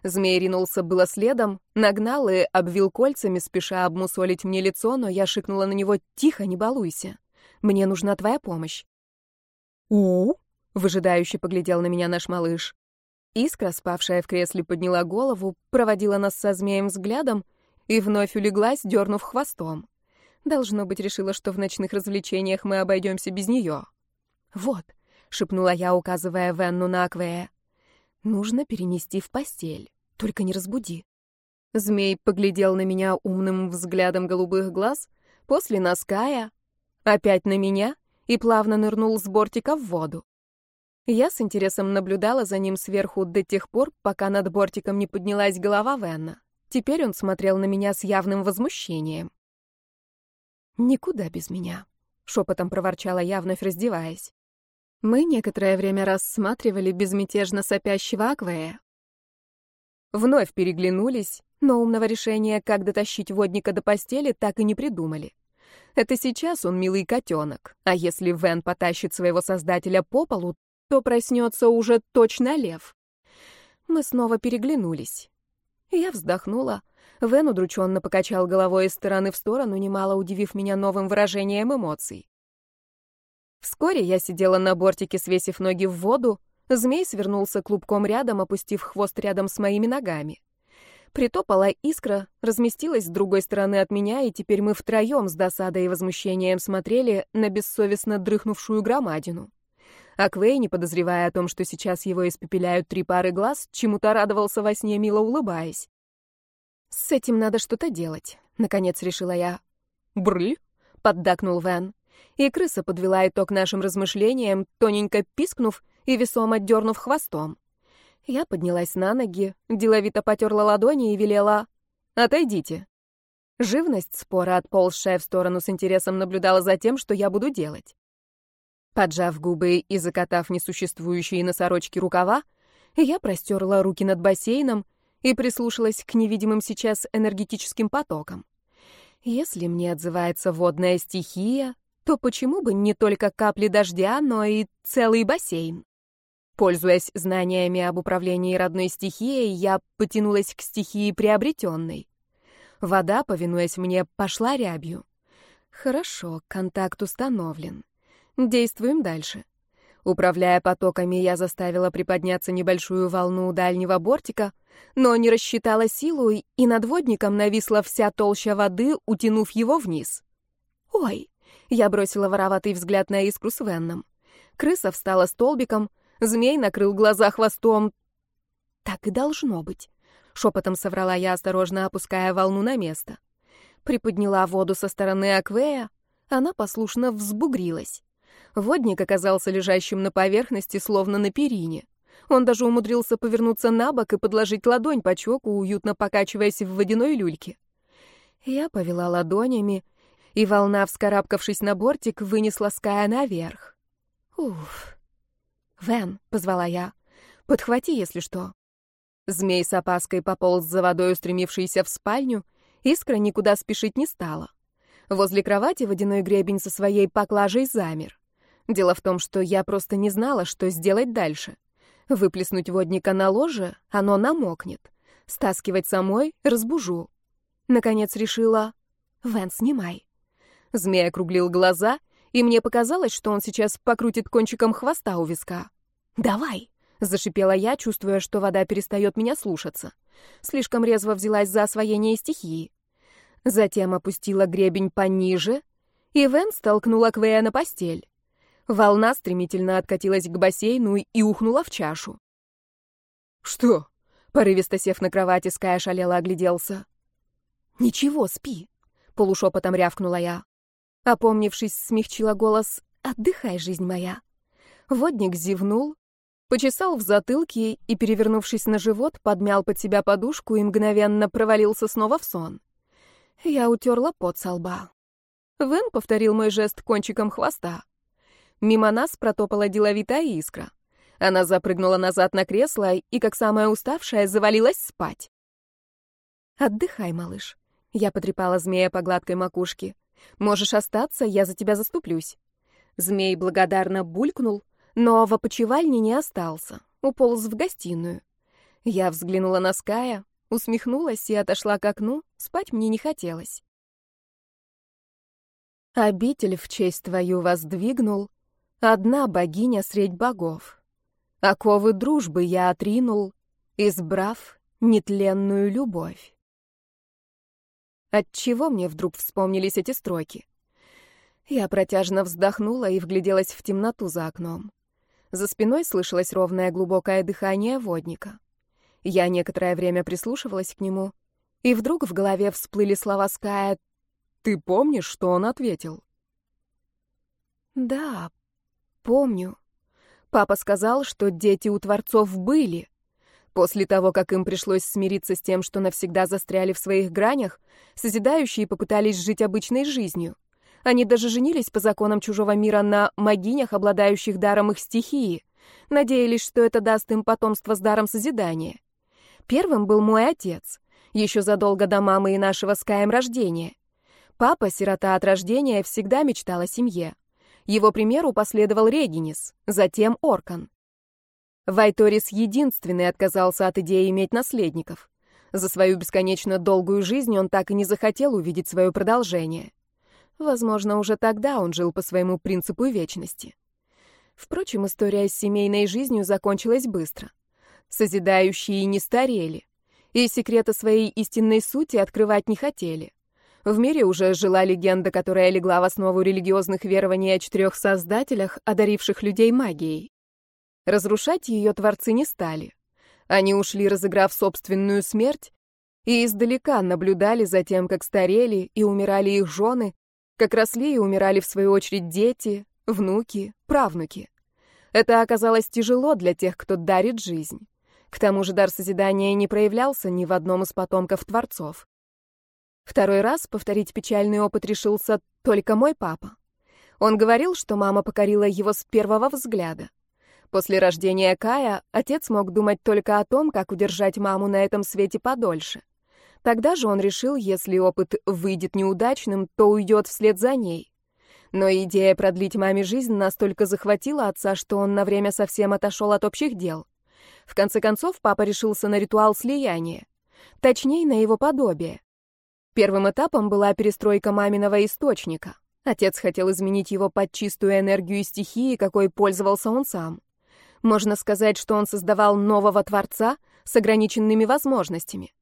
[SPEAKER 1] Змей ринулся было следом, нагнал и обвил кольцами, спеша обмусолить мне лицо, но я шикнула на него «Тихо, не балуйся. Мне нужна твоя помощь».
[SPEAKER 2] «У?»
[SPEAKER 1] — выжидающе поглядел на меня наш малыш. Искра, спавшая в кресле, подняла голову, проводила нас со змеем взглядом и вновь улеглась, дернув хвостом. Должно быть, решила, что в ночных развлечениях мы обойдемся без нее. «Вот», — шепнула я, указывая Венну на Аквея, — «нужно перенести в постель». Только не разбуди. Змей поглядел на меня умным взглядом голубых глаз, после на Ская, опять на меня и плавно нырнул с бортика в воду. Я с интересом наблюдала за ним сверху до тех пор, пока над бортиком не поднялась голова Венна. Теперь он смотрел на меня с явным возмущением. «Никуда без меня», — шепотом проворчала я, вновь раздеваясь. Мы некоторое время рассматривали безмятежно сопящего Аквея. Вновь переглянулись, но умного решения, как дотащить водника до постели, так и не придумали. Это сейчас он милый котенок, а если Вен потащит своего создателя по полу, то проснется уже точно лев. Мы снова переглянулись. Я вздохнула. Вен удрученно покачал головой из стороны в сторону, немало удивив меня новым выражением эмоций. Вскоре я сидела на бортике, свесив ноги в воду, Змей свернулся клубком рядом, опустив хвост рядом с моими ногами. Притопала искра, разместилась с другой стороны от меня, и теперь мы втроем с досадой и возмущением смотрели на бессовестно дрыхнувшую громадину. А Квей, не подозревая о том, что сейчас его испепеляют три пары глаз, чему-то радовался во сне, мило улыбаясь. «С этим надо что-то делать», — наконец решила я.
[SPEAKER 2] «Бры?»
[SPEAKER 1] — поддакнул Вен. И крыса подвела итог нашим размышлениям, тоненько пискнув и весомо дернув хвостом. Я поднялась на ноги, деловито потерла ладони и велела «Отойдите». Живность спора, отползшая в сторону с интересом, наблюдала за тем, что я буду делать. Поджав губы и закатав несуществующие на сорочке рукава, я простерла руки над бассейном и прислушалась к невидимым сейчас энергетическим потокам. Если мне отзывается водная стихия, то почему бы не только капли дождя, но и целый бассейн? Пользуясь знаниями об управлении родной стихией, я потянулась к стихии приобретенной. Вода, повинуясь мне, пошла рябью. Хорошо, контакт установлен. Действуем дальше. Управляя потоками, я заставила приподняться небольшую волну у дальнего бортика, но не рассчитала силу, и над водником нависла вся толща воды, утянув его вниз. «Ой!» — я бросила вороватый взгляд на искру с Венном. Крыса встала столбиком — Змей накрыл глаза хвостом. Так и должно быть. Шепотом соврала я, осторожно опуская волну на место. Приподняла воду со стороны Аквея, она послушно взбугрилась. Водник оказался лежащим на поверхности, словно на перине. Он даже умудрился повернуться на бок и подложить ладонь по чоку, уютно покачиваясь в водяной люльке. Я повела ладонями, и волна, вскарабкавшись на бортик, вынесла Ская наверх. Уф. «Вен», — позвала я, — «подхвати, если что». Змей с опаской пополз за водой, устремившийся в спальню, искра никуда спешить не стала. Возле кровати водяной гребень со своей поклажей замер. Дело в том, что я просто не знала, что сделать дальше. Выплеснуть водника на ложе, оно намокнет. Стаскивать самой — разбужу. Наконец решила... «Вен, снимай». Змей округлил глаза — и мне показалось, что он сейчас покрутит кончиком хвоста у виска. «Давай!» — зашипела я, чувствуя, что вода перестает меня слушаться. Слишком резво взялась за освоение стихии. Затем опустила гребень пониже, и Вен столкнула Квея на постель. Волна стремительно откатилась к бассейну и ухнула в чашу.
[SPEAKER 2] «Что?» — порывисто сев на кровати, Скай ошалело огляделся.
[SPEAKER 1] «Ничего, спи», — полушепотом рявкнула я. Опомнившись, смягчила голос «Отдыхай, жизнь моя». Водник зевнул, Почесал в затылке и, перевернувшись на живот, подмял под себя подушку и мгновенно провалился снова в сон. Я утерла пот со лба. Вен повторил мой жест кончиком хвоста. Мимо нас протопала деловитая искра. Она запрыгнула назад на кресло и, как самая уставшая, завалилась спать. «Отдыхай, малыш». Я потрепала змея по гладкой макушке. «Можешь остаться, я за тебя заступлюсь». Змей благодарно булькнул, но в опочивальне не остался, уполз в гостиную. Я взглянула на Ская, усмехнулась и отошла к окну, спать мне не хотелось. Обитель в честь твою воздвигнул, одна богиня средь богов. Оковы дружбы я отринул, избрав нетленную любовь. Отчего мне вдруг вспомнились эти строки? Я протяжно вздохнула и вгляделась в темноту за окном. За спиной слышалось ровное глубокое дыхание водника. Я некоторое время прислушивалась к нему, и вдруг в голове всплыли слова Ская «Ты помнишь, что он ответил?» «Да, помню. Папа сказал, что дети у Творцов были. После того, как им пришлось смириться с тем, что навсегда застряли в своих гранях, созидающие попытались жить обычной жизнью. Они даже женились по законам чужого мира на магинях, обладающих даром их стихии. Надеялись, что это даст им потомство с даром созидания. Первым был мой отец, еще задолго до мамы и нашего с Каем рождения. Папа, сирота от рождения, всегда мечтал о семье. Его примеру последовал Регинис, затем Оркан. Вайторис единственный отказался от идеи иметь наследников. За свою бесконечно долгую жизнь он так и не захотел увидеть свое продолжение. Возможно, уже тогда он жил по своему принципу вечности. Впрочем, история с семейной жизнью закончилась быстро. Созидающие не старели, и секреты своей истинной сути открывать не хотели. В мире уже жила легенда, которая легла в основу религиозных верований о четырех создателях, одаривших людей магией. Разрушать ее творцы не стали. Они ушли, разыграв собственную смерть, и издалека наблюдали за тем, как старели и умирали их жены, как росли и умирали в свою очередь дети, внуки, правнуки. Это оказалось тяжело для тех, кто дарит жизнь. К тому же дар созидания не проявлялся ни в одном из потомков творцов. Второй раз повторить печальный опыт решился только мой папа. Он говорил, что мама покорила его с первого взгляда. После рождения Кая отец мог думать только о том, как удержать маму на этом свете подольше. Тогда же он решил, если опыт выйдет неудачным, то уйдет вслед за ней. Но идея продлить маме жизнь настолько захватила отца, что он на время совсем отошел от общих дел. В конце концов, папа решился на ритуал слияния. Точнее, на его подобие. Первым этапом была перестройка маминого источника. Отец хотел изменить его под чистую энергию стихии, какой пользовался он сам. Можно сказать, что он создавал нового творца с ограниченными возможностями.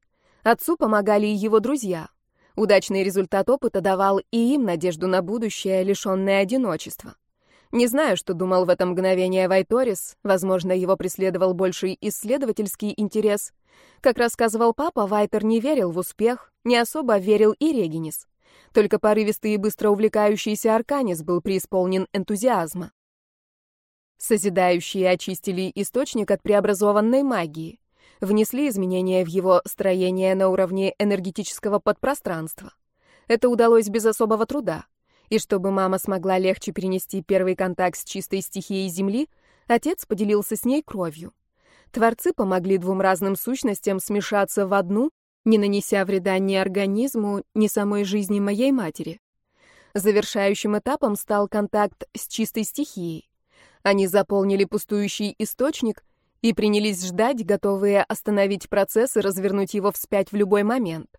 [SPEAKER 1] Отцу помогали и его друзья. Удачный результат опыта давал и им надежду на будущее, лишенное одиночества. Не знаю, что думал в это мгновение Вайторис, возможно, его преследовал больший исследовательский интерес. Как рассказывал папа, Вайтер не верил в успех, не особо верил и Регинис. Только порывистый и быстро увлекающийся Арканис был преисполнен энтузиазма. Созидающие очистили источник от преобразованной магии внесли изменения в его строение на уровне энергетического подпространства. Это удалось без особого труда. И чтобы мама смогла легче перенести первый контакт с чистой стихией Земли, отец поделился с ней кровью. Творцы помогли двум разным сущностям смешаться в одну, не нанеся вреда ни организму, ни самой жизни моей матери. Завершающим этапом стал контакт с чистой стихией. Они заполнили пустующий источник и принялись ждать, готовые остановить процесс и развернуть его вспять в любой момент.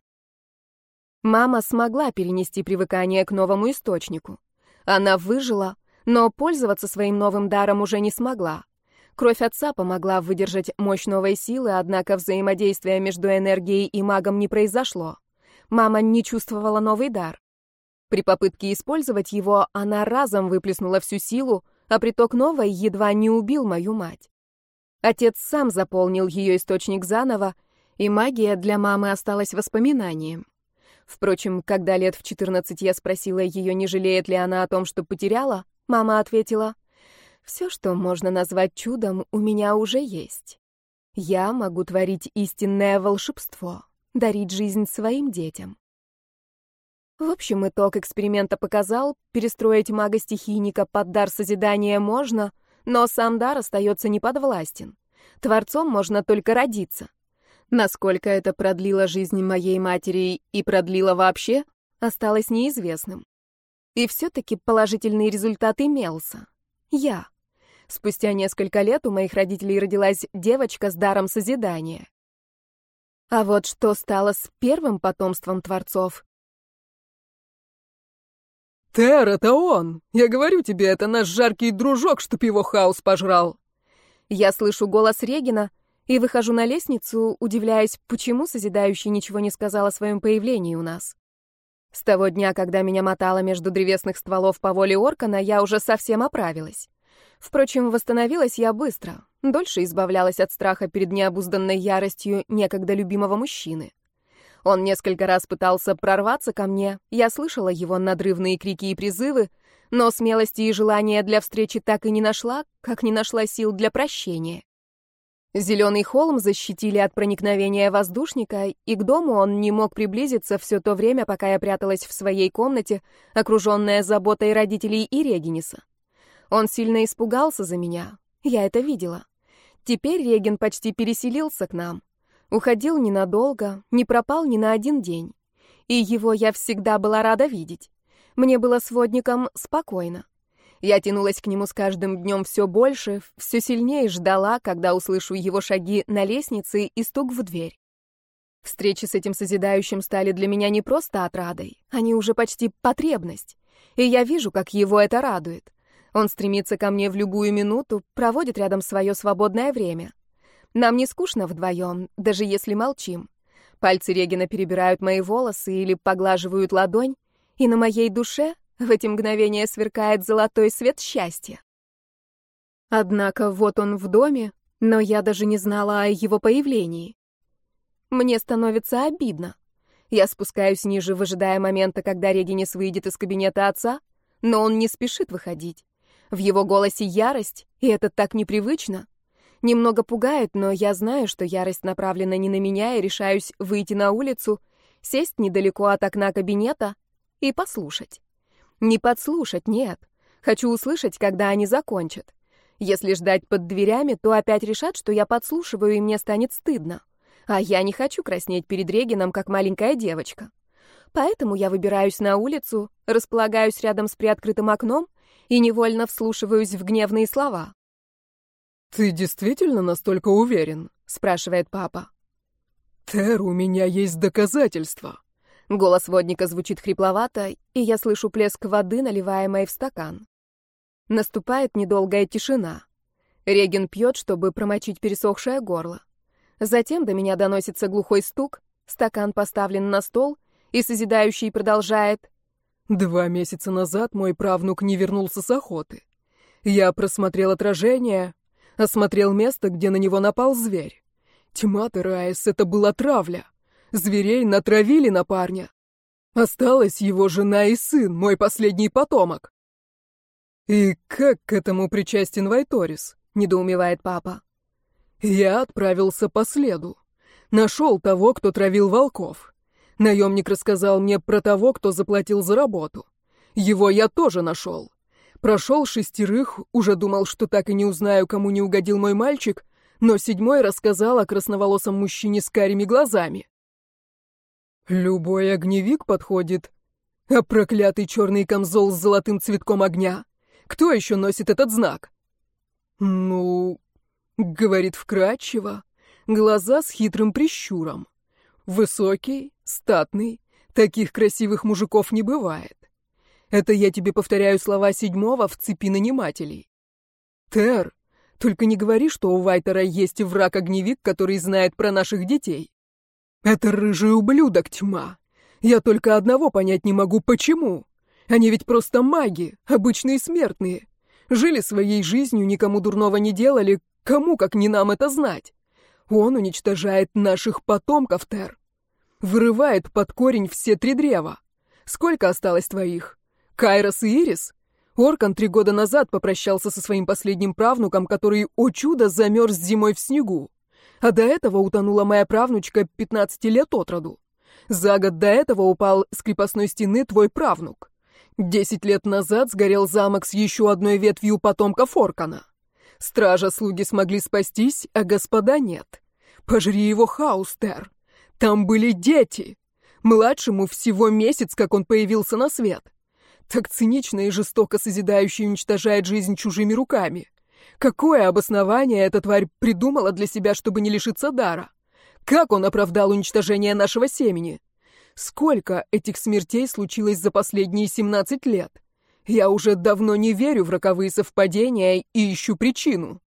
[SPEAKER 1] Мама смогла перенести привыкание к новому источнику. Она выжила, но пользоваться своим новым даром уже не смогла. Кровь отца помогла выдержать мощь новой силы, однако взаимодействия между энергией и магом не произошло. Мама не чувствовала новый дар. При попытке использовать его она разом выплеснула всю силу, а приток новой едва не убил мою мать. Отец сам заполнил ее источник заново, и магия для мамы осталась воспоминанием. Впрочем, когда лет в 14 я спросила ее, не жалеет ли она о том, что потеряла, мама ответила, Все, что можно назвать чудом, у меня уже есть. Я могу творить истинное волшебство, дарить жизнь своим детям. В общем, итог эксперимента показал, перестроить мага-стихийника под дар созидания можно, но сам дар остается неподвластен. Творцом можно только родиться. Насколько это продлило жизнь моей матери и продлило вообще, осталось неизвестным. И все-таки положительный результат имелся. Я. Спустя несколько лет у моих родителей родилась девочка с даром созидания. А вот что стало с первым потомством творцов?
[SPEAKER 2] «Тер, это он! Я говорю тебе, это наш жаркий дружок, чтоб его хаос пожрал!»
[SPEAKER 1] Я слышу голос Регина и выхожу на лестницу, удивляясь, почему Созидающий ничего не сказал о своем появлении у нас. С того дня, когда меня мотало между древесных стволов по воле Оркана, я уже совсем оправилась. Впрочем, восстановилась я быстро, дольше избавлялась от страха перед необузданной яростью некогда любимого мужчины. Он несколько раз пытался прорваться ко мне, я слышала его надрывные крики и призывы, но смелости и желания для встречи так и не нашла, как не нашла сил для прощения. Зеленый холм защитили от проникновения воздушника, и к дому он не мог приблизиться все то время, пока я пряталась в своей комнате, окруженная заботой родителей и Региниса. Он сильно испугался за меня. Я это видела. Теперь Регин почти переселился к нам. Уходил ненадолго, не пропал ни на один день. И его я всегда была рада видеть. Мне было с водником спокойно. Я тянулась к нему с каждым днем все больше, все сильнее ждала, когда услышу его шаги на лестнице и стук в дверь. Встречи с этим созидающим стали для меня не просто отрадой, они уже почти потребность. И я вижу, как его это радует. Он стремится ко мне в любую минуту, проводит рядом свое свободное время. Нам не скучно вдвоем, даже если молчим. Пальцы Регина перебирают мои волосы или поглаживают ладонь, и на моей душе в эти мгновения сверкает золотой свет счастья. Однако вот он в доме, но я даже не знала о его появлении. Мне становится обидно. Я спускаюсь ниже, выжидая момента, когда Регинес выйдет из кабинета отца, но он не спешит выходить. В его голосе ярость, и это так непривычно. Немного пугает, но я знаю, что ярость направлена не на меня, и решаюсь выйти на улицу, сесть недалеко от окна кабинета и послушать. Не подслушать, нет. Хочу услышать, когда они закончат. Если ждать под дверями, то опять решат, что я подслушиваю, и мне станет стыдно. А я не хочу краснеть перед Регином, как маленькая девочка. Поэтому я выбираюсь на улицу, располагаюсь рядом с приоткрытым окном и невольно вслушиваюсь в гневные слова.
[SPEAKER 2] «Ты действительно настолько уверен?»
[SPEAKER 1] — спрашивает папа.
[SPEAKER 2] «Тер, у меня есть доказательства».
[SPEAKER 1] Голос водника звучит хрипловато, и я слышу плеск воды, наливаемой в стакан. Наступает недолгая тишина. Реген пьет, чтобы промочить пересохшее горло. Затем до меня доносится глухой стук, стакан поставлен на стол, и созидающий продолжает.
[SPEAKER 2] Два месяца назад мой правнук не вернулся с охоты. Я просмотрел отражение, осмотрел место, где на него напал зверь. Тьма ты, Раис, это была травля. Зверей натравили на парня. Осталась его жена и сын, мой последний потомок. «И как к этому причастен Вайторис?» — недоумевает папа. «Я отправился по следу. Нашел того, кто травил волков. Наемник рассказал мне про того, кто заплатил за работу. Его я тоже нашел. Прошел шестерых, уже думал, что так и не узнаю, кому не угодил мой мальчик, но седьмой рассказал о красноволосом мужчине с карими глазами. Любой огневик подходит. А проклятый черный камзол с золотым цветком огня? Кто еще носит этот знак? Ну, говорит вкрадчиво, глаза с хитрым прищуром. Высокий, статный, таких красивых мужиков не бывает. Это я тебе повторяю слова седьмого в цепи нанимателей. Тер, только не говори, что у Вайтера есть враг-огневик, который знает про наших детей. Это рыжий ублюдок, тьма. Я только одного понять не могу, почему. Они ведь просто маги, обычные смертные. Жили своей жизнью, никому дурного не делали, кому, как не нам, это знать. Он уничтожает наших потомков, Тер. Вырывает под корень все три древа. Сколько осталось твоих? Кайрос и Ирис?
[SPEAKER 3] Оркан три года назад попрощался со своим последним правнуком, который, о чудо, замерз зимой в снегу. А до этого утонула моя правнучка 15 лет от роду. За год до этого упал с крепостной стены твой правнук. Десять лет назад сгорел замок с еще одной ветвью потомка Форкана. Стража-слуги смогли спастись, а господа нет. Пожри его, Хаустер. Там были дети. Младшему всего месяц, как он появился на свет. Так цинично и жестоко созидающий уничтожает жизнь чужими руками. Какое обоснование эта тварь придумала для себя, чтобы не лишиться дара? Как он оправдал уничтожение нашего семени? Сколько этих смертей случилось за последние 17 лет? Я уже давно не верю в роковые совпадения и ищу причину.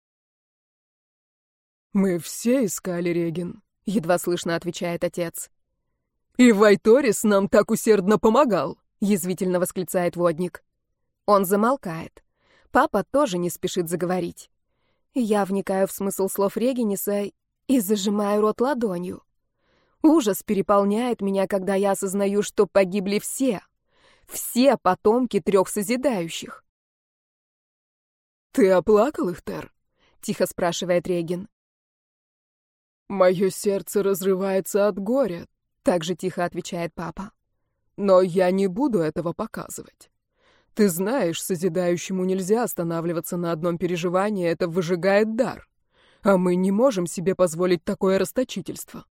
[SPEAKER 2] «Мы все искали Реген», — едва слышно отвечает отец.
[SPEAKER 3] «И Вайторис нам так усердно помогал», — язвительно восклицает водник.
[SPEAKER 1] Он замолкает. Папа тоже не спешит заговорить. Я вникаю в смысл слов Регениса и зажимаю рот ладонью. Ужас переполняет меня, когда я осознаю, что погибли все. Все потомки трех созидающих.
[SPEAKER 3] «Ты оплакал их, Тер?»
[SPEAKER 1] — тихо спрашивает Регин.
[SPEAKER 2] «Мое сердце разрывается от горя», — так же тихо отвечает папа. «Но я не буду этого показывать. Ты знаешь, созидающему нельзя останавливаться на одном переживании, это выжигает дар. А мы не можем себе позволить такое расточительство.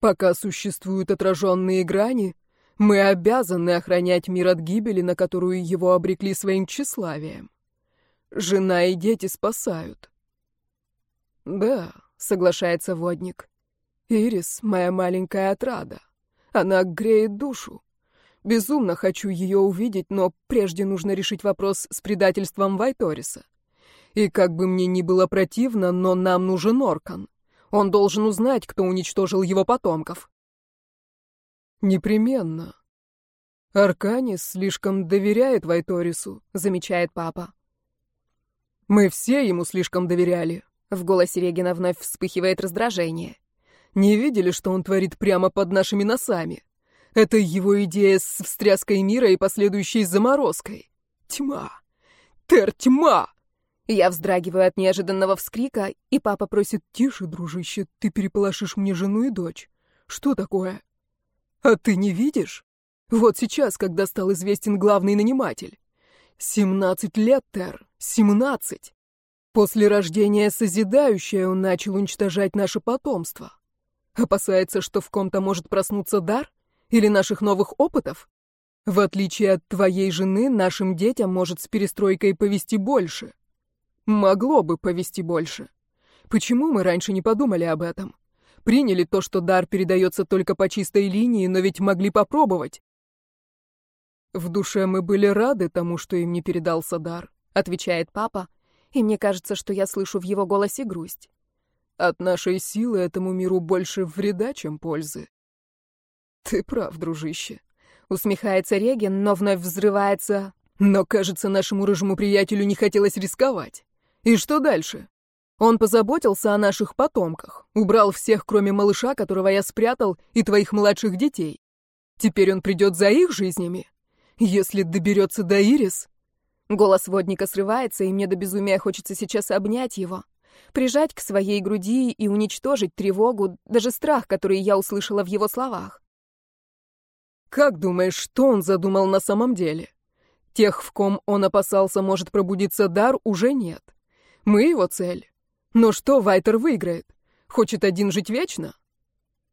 [SPEAKER 2] Пока существуют отраженные грани, мы обязаны охранять мир от гибели, на которую его обрекли своим тщеславием. Жена и дети спасают. Да, соглашается водник. Ирис — моя маленькая отрада. Она греет душу. Безумно хочу ее увидеть, но прежде нужно решить вопрос с предательством Вайториса. И как бы мне ни было противно, но нам нужен Оркан. Он должен узнать, кто уничтожил его потомков. Непременно. Арканис слишком доверяет Вайторису, замечает папа. Мы все ему слишком доверяли.
[SPEAKER 1] В голосе Регина вновь вспыхивает раздражение.
[SPEAKER 2] Не видели, что он творит прямо под нашими носами? Это его идея с встряской мира и последующей заморозкой. Тьма. Тер тьма.
[SPEAKER 1] Я вздрагиваю от неожиданного вскрика, и папа просит
[SPEAKER 2] «Тише, дружище, ты переполошишь мне жену и дочь. Что такое?» «А ты не видишь? Вот сейчас, когда стал известен главный наниматель. Семнадцать лет, Тер, семнадцать. После рождения Созидающее он начал уничтожать наше потомство. Опасается, что в ком-то может проснуться дар? Или наших новых опытов? В отличие от твоей жены, нашим детям может с перестройкой повести больше. Могло бы повести больше. Почему мы раньше не подумали об этом? Приняли то, что дар передается только по чистой линии, но ведь могли попробовать. В душе мы были рады тому, что им не передался дар, отвечает папа, и мне кажется, что я слышу в его голосе грусть. От нашей силы этому миру больше вреда, чем пользы. Ты прав, дружище. Усмехается Реген, но вновь взрывается. Но, кажется, нашему рыжему приятелю не хотелось рисковать. И что дальше? Он позаботился о наших потомках, убрал всех, кроме малыша, которого я спрятал, и твоих младших детей. Теперь он придет за их жизнями. Если доберется до Ирис...
[SPEAKER 1] Голос водника срывается, и мне до безумия хочется сейчас обнять его, прижать к своей груди и уничтожить тревогу, даже страх, который я услышала в его словах.
[SPEAKER 2] Как думаешь, что он задумал на самом деле? Тех, в ком он опасался может пробудиться дар, уже нет. Мы его цель. Но что Вайтер выиграет? Хочет один жить вечно?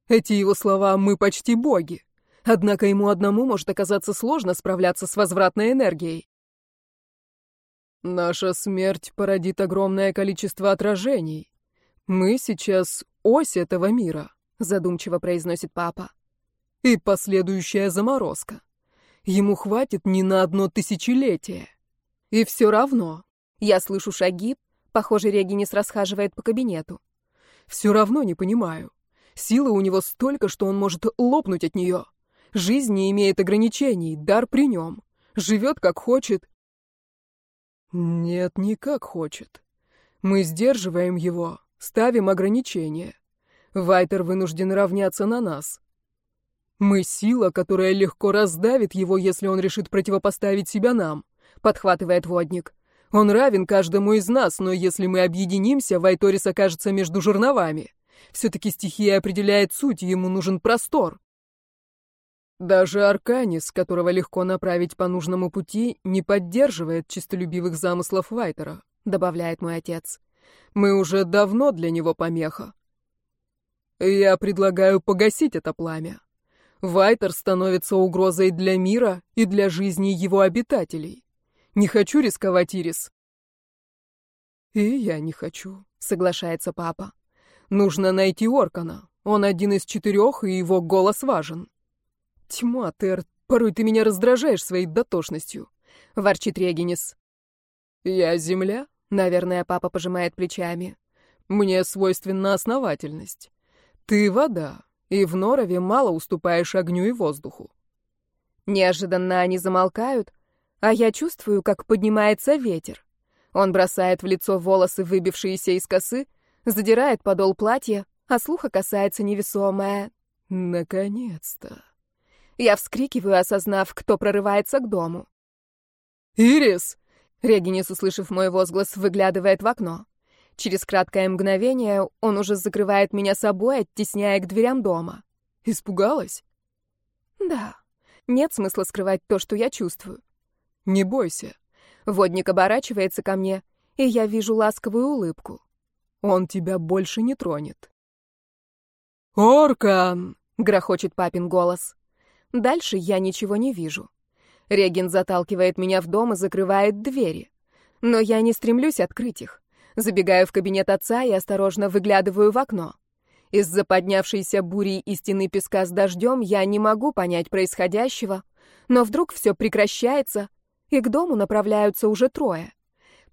[SPEAKER 2] Эти его слова «мы почти боги». Однако ему одному может оказаться сложно справляться с возвратной энергией. Наша смерть породит огромное количество отражений. Мы сейчас ось этого мира, задумчиво произносит папа. И последующая заморозка. Ему хватит не на одно тысячелетие. И все равно.
[SPEAKER 1] Я слышу шаги, Похоже, Регинис расхаживает по кабинету.
[SPEAKER 2] Все равно не понимаю. Силы у него столько, что он может лопнуть от нее. Жизнь не имеет ограничений, дар при нем. Живет как хочет. Нет, не как хочет. Мы сдерживаем его, ставим ограничения. Вайтер вынужден равняться на нас. Мы сила, которая легко раздавит его, если он решит противопоставить себя нам.
[SPEAKER 3] — подхватывает водник. «Он равен каждому из нас, но если мы объединимся, Вайторис окажется между жерновами. Все-таки стихия определяет суть, ему нужен простор». Даже Арканис, которого легко направить по нужному пути, не поддерживает чистолюбивых замыслов Вайтера, добавляет мой отец. Мы уже давно для него помеха. Я предлагаю погасить это пламя. Вайтер становится угрозой для мира и для жизни его обитателей. Не хочу рисковать, Ирис. И я не хочу, соглашается папа. Нужно найти Оркана. Он один из четырех, и его голос важен. Тьма, Тер, порой ты меня раздражаешь своей дотошностью, ворчит Регинис. Я земля? Наверное, папа пожимает плечами. Мне свойственна основательность. Ты вода, и в норове мало уступаешь огню и воздуху.
[SPEAKER 1] Неожиданно они замолкают, а я чувствую, как поднимается ветер. Он бросает в лицо волосы, выбившиеся из косы, задирает подол платья, а слуха касается невесомое
[SPEAKER 3] «Наконец-то!».
[SPEAKER 1] Я вскрикиваю, осознав, кто прорывается к дому.
[SPEAKER 3] «Ирис!»
[SPEAKER 1] Регинис, услышав мой возглас, выглядывает в окно. Через краткое мгновение он уже закрывает меня собой, оттесняя к дверям дома.
[SPEAKER 3] Испугалась?
[SPEAKER 1] Да. Нет смысла скрывать то, что я чувствую.
[SPEAKER 3] Не бойся.
[SPEAKER 1] Водник оборачивается ко мне, и я вижу ласковую улыбку.
[SPEAKER 3] Он тебя больше не тронет. «Оркан!» — грохочет папин голос.
[SPEAKER 1] Дальше я ничего не вижу. Регин заталкивает меня в дом и закрывает двери. Но я не стремлюсь открыть их. Забегаю в кабинет отца и осторожно выглядываю в окно. Из-за поднявшейся бури и стены песка с дождем я не могу понять происходящего, но вдруг все прекращается, и к дому направляются уже трое.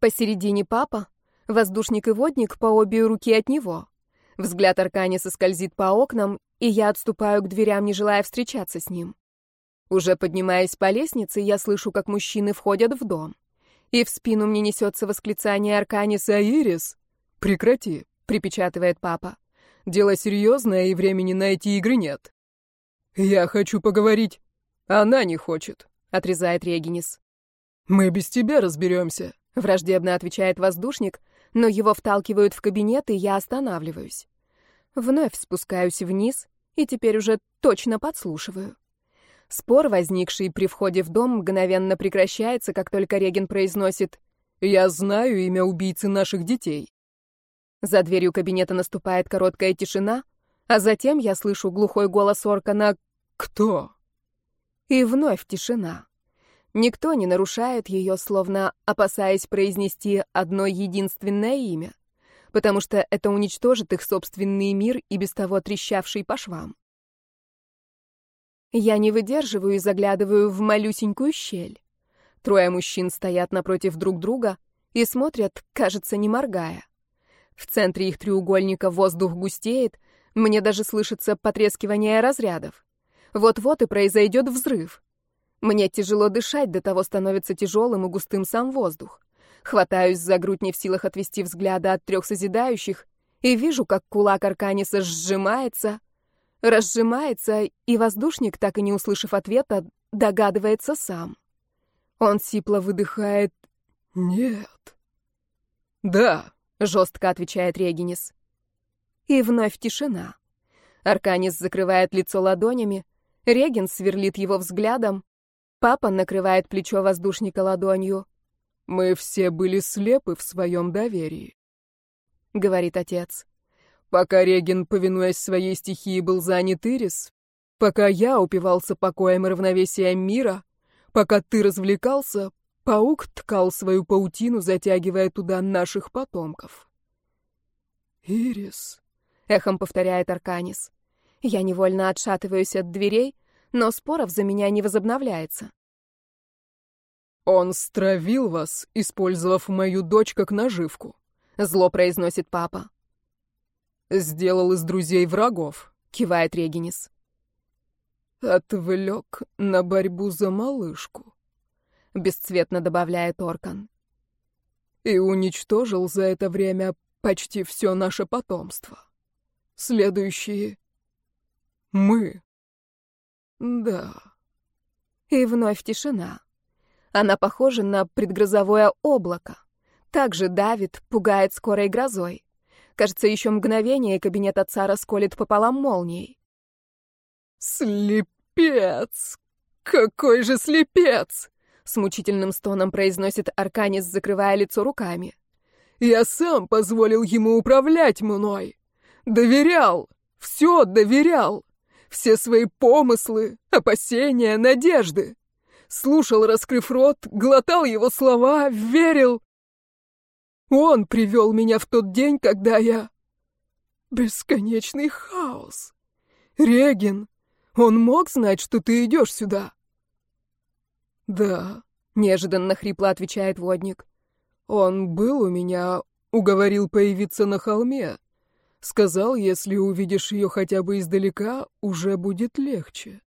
[SPEAKER 1] Посередине папа, воздушник и водник по обе руки от него. Взгляд Арканиса скользит по окнам, и я отступаю к дверям, не желая встречаться с ним. Уже поднимаясь по лестнице, я слышу, как мужчины входят в дом. И в спину мне несется восклицание Арканиса
[SPEAKER 3] «Ирис!» «Прекрати!» — припечатывает папа. «Дело серьезное, и времени на эти игры нет». «Я хочу поговорить». «Она не хочет», — отрезает Регинис. «Мы без тебя разберемся», —
[SPEAKER 1] враждебно отвечает воздушник, но его вталкивают в кабинет, и я останавливаюсь. Вновь спускаюсь вниз, и теперь уже точно подслушиваю. Спор, возникший при входе в дом, мгновенно прекращается, как только Реген произносит «Я знаю имя убийцы наших детей». За дверью кабинета наступает короткая тишина, а затем я слышу глухой голос Оркана
[SPEAKER 3] «Кто?».
[SPEAKER 1] И вновь тишина. Никто не нарушает ее, словно опасаясь произнести одно единственное имя, потому что это уничтожит их собственный мир и без того трещавший по швам. Я не выдерживаю и заглядываю в малюсенькую щель. Трое мужчин стоят напротив друг друга и смотрят, кажется, не моргая. В центре их треугольника воздух густеет, мне даже слышится потрескивание разрядов. Вот-вот и произойдет взрыв. Мне тяжело дышать, до того становится тяжелым и густым сам воздух. Хватаюсь за грудь не в силах отвести взгляда от трех созидающих и вижу, как кулак Арканиса сжимается, разжимается, и воздушник, так и не услышав ответа, догадывается сам. Он сипло выдыхает
[SPEAKER 3] «Нет». «Да», — жестко отвечает Регинис.
[SPEAKER 1] И вновь тишина. Арканис закрывает лицо ладонями, Регин сверлит его взглядом, папа накрывает плечо воздушника ладонью.
[SPEAKER 3] «Мы все были слепы в своем доверии», — говорит отец. Пока Реген, повинуясь своей стихии, был занят Ирис, пока я упивался покоем и равновесием мира, пока ты развлекался, паук ткал свою паутину, затягивая туда наших потомков.
[SPEAKER 1] «Ирис», — эхом повторяет Арканис. Я невольно отшатываюсь от дверей, но споров за меня не возобновляется.
[SPEAKER 3] «Он стравил вас, использовав мою дочь как наживку», — зло произносит папа. Сделал из друзей врагов, кивает Регинис. Отвлек на борьбу за малышку, бесцветно добавляет Оркан. И уничтожил за это время почти все наше потомство. Следующие — мы. Да.
[SPEAKER 1] И вновь тишина. Она похожа на предгрозовое облако. Также давит, пугает скорой грозой. Кажется, еще мгновение, кабинет отца расколет пополам молнией.
[SPEAKER 2] «Слепец! Какой же слепец!»
[SPEAKER 1] С мучительным стоном произносит Арканис, закрывая лицо руками.
[SPEAKER 2] «Я сам позволил ему управлять мной. Доверял, все доверял. Все свои помыслы, опасения, надежды. Слушал, раскрыв рот, глотал его слова, верил. Он привел меня в тот день, когда я... Бесконечный хаос. Реген, он мог знать, что ты идешь сюда?
[SPEAKER 1] Да, неожиданно хрипло отвечает водник.
[SPEAKER 2] Он был у меня, уговорил появиться на холме. Сказал, если увидишь ее хотя бы издалека, уже будет легче.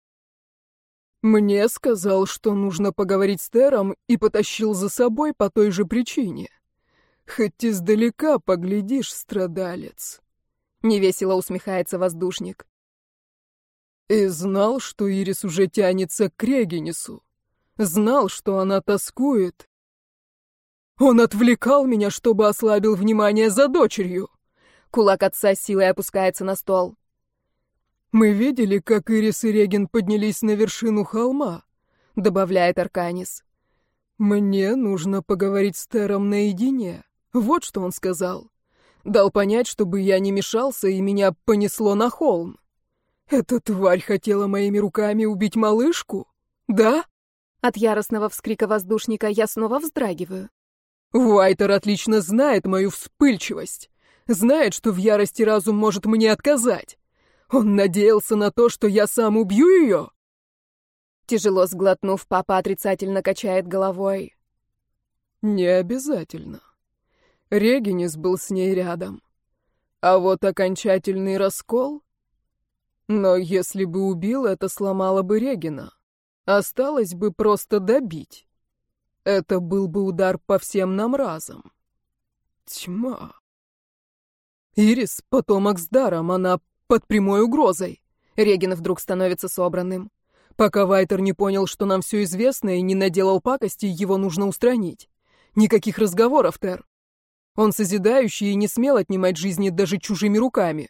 [SPEAKER 2] Мне сказал, что нужно поговорить с Тером, и потащил за собой по той же причине. Хоть издалека поглядишь, страдалец.
[SPEAKER 1] Невесело усмехается воздушник.
[SPEAKER 2] И знал, что Ирис уже тянется к Регенису. Знал, что она тоскует. Он отвлекал меня, чтобы ослабил внимание за дочерью.
[SPEAKER 1] Кулак отца силой опускается на стол.
[SPEAKER 2] «Мы видели, как Ирис и Реген поднялись на вершину холма», — добавляет Арканис. «Мне нужно поговорить с Тером наедине». Вот что он сказал. Дал понять, чтобы я не мешался, и меня понесло на холм. Эта тварь хотела моими руками убить малышку? Да?
[SPEAKER 1] От яростного вскрика воздушника я снова вздрагиваю.
[SPEAKER 2] Вайтер отлично знает мою вспыльчивость. Знает, что в ярости разум может мне отказать. Он надеялся на то, что я сам убью ее?
[SPEAKER 1] Тяжело сглотнув, папа отрицательно качает головой.
[SPEAKER 2] Не обязательно. Регинис был с ней рядом. А вот окончательный раскол... Но если бы убил, это сломало бы Регина. Осталось бы просто добить. Это был бы удар по всем нам разом. Тьма. Ирис — потомок с даром, она под прямой угрозой.
[SPEAKER 1] Регин вдруг становится собранным.
[SPEAKER 2] Пока Вайтер не понял, что нам все известно, и не наделал пакости, его нужно устранить. Никаких разговоров, Тер. Он созидающий и не смел отнимать жизни даже чужими руками.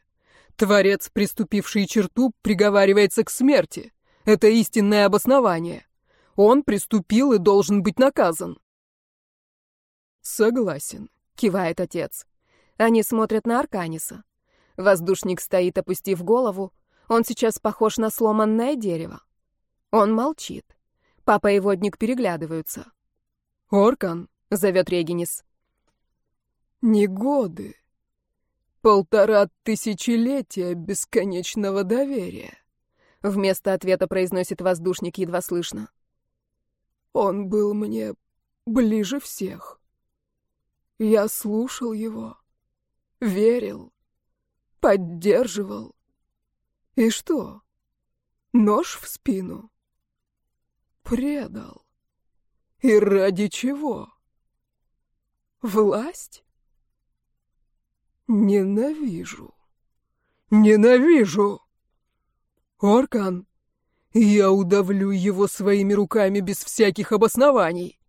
[SPEAKER 2] Творец, приступивший черту, приговаривается к смерти. Это истинное обоснование. Он приступил и должен быть наказан.
[SPEAKER 1] Согласен, кивает отец. Они смотрят на Арканиса. Воздушник стоит, опустив голову. Он сейчас похож на сломанное дерево. Он молчит. Папа и водник переглядываются.
[SPEAKER 2] «Оркан», — зовет Регинис, не годы. Полтора тысячелетия бесконечного доверия.
[SPEAKER 1] Вместо ответа произносит воздушник едва слышно.
[SPEAKER 2] Он был мне ближе всех. Я слушал его, верил, поддерживал. И что? Нож в спину? Предал. И ради чего? Власть? Ненавижу. Ненавижу. Оркан, я удавлю его своими руками без всяких обоснований.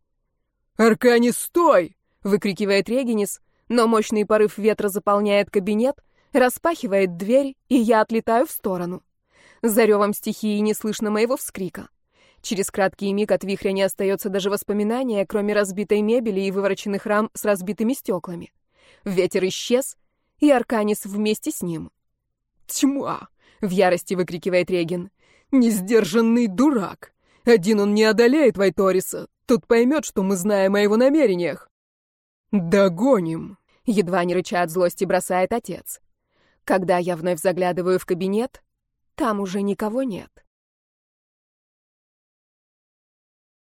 [SPEAKER 2] Аркани, стой! выкрикивает Регинис, но мощный порыв ветра заполняет кабинет, распахивает дверь, и я отлетаю в сторону. За ревом стихии не слышно моего вскрика. Через краткий миг от вихря не остается даже воспоминания, кроме разбитой мебели и вывороченных рам с разбитыми стеклами. Ветер исчез, и Арканис вместе с ним. «Тьма!» — в ярости выкрикивает Реген. «Несдержанный дурак! Один он не одолеет Вайториса, тут поймет, что мы знаем о его намерениях». «Догоним!» — едва не рыча от злости бросает отец. Когда я вновь заглядываю в кабинет, там уже никого нет.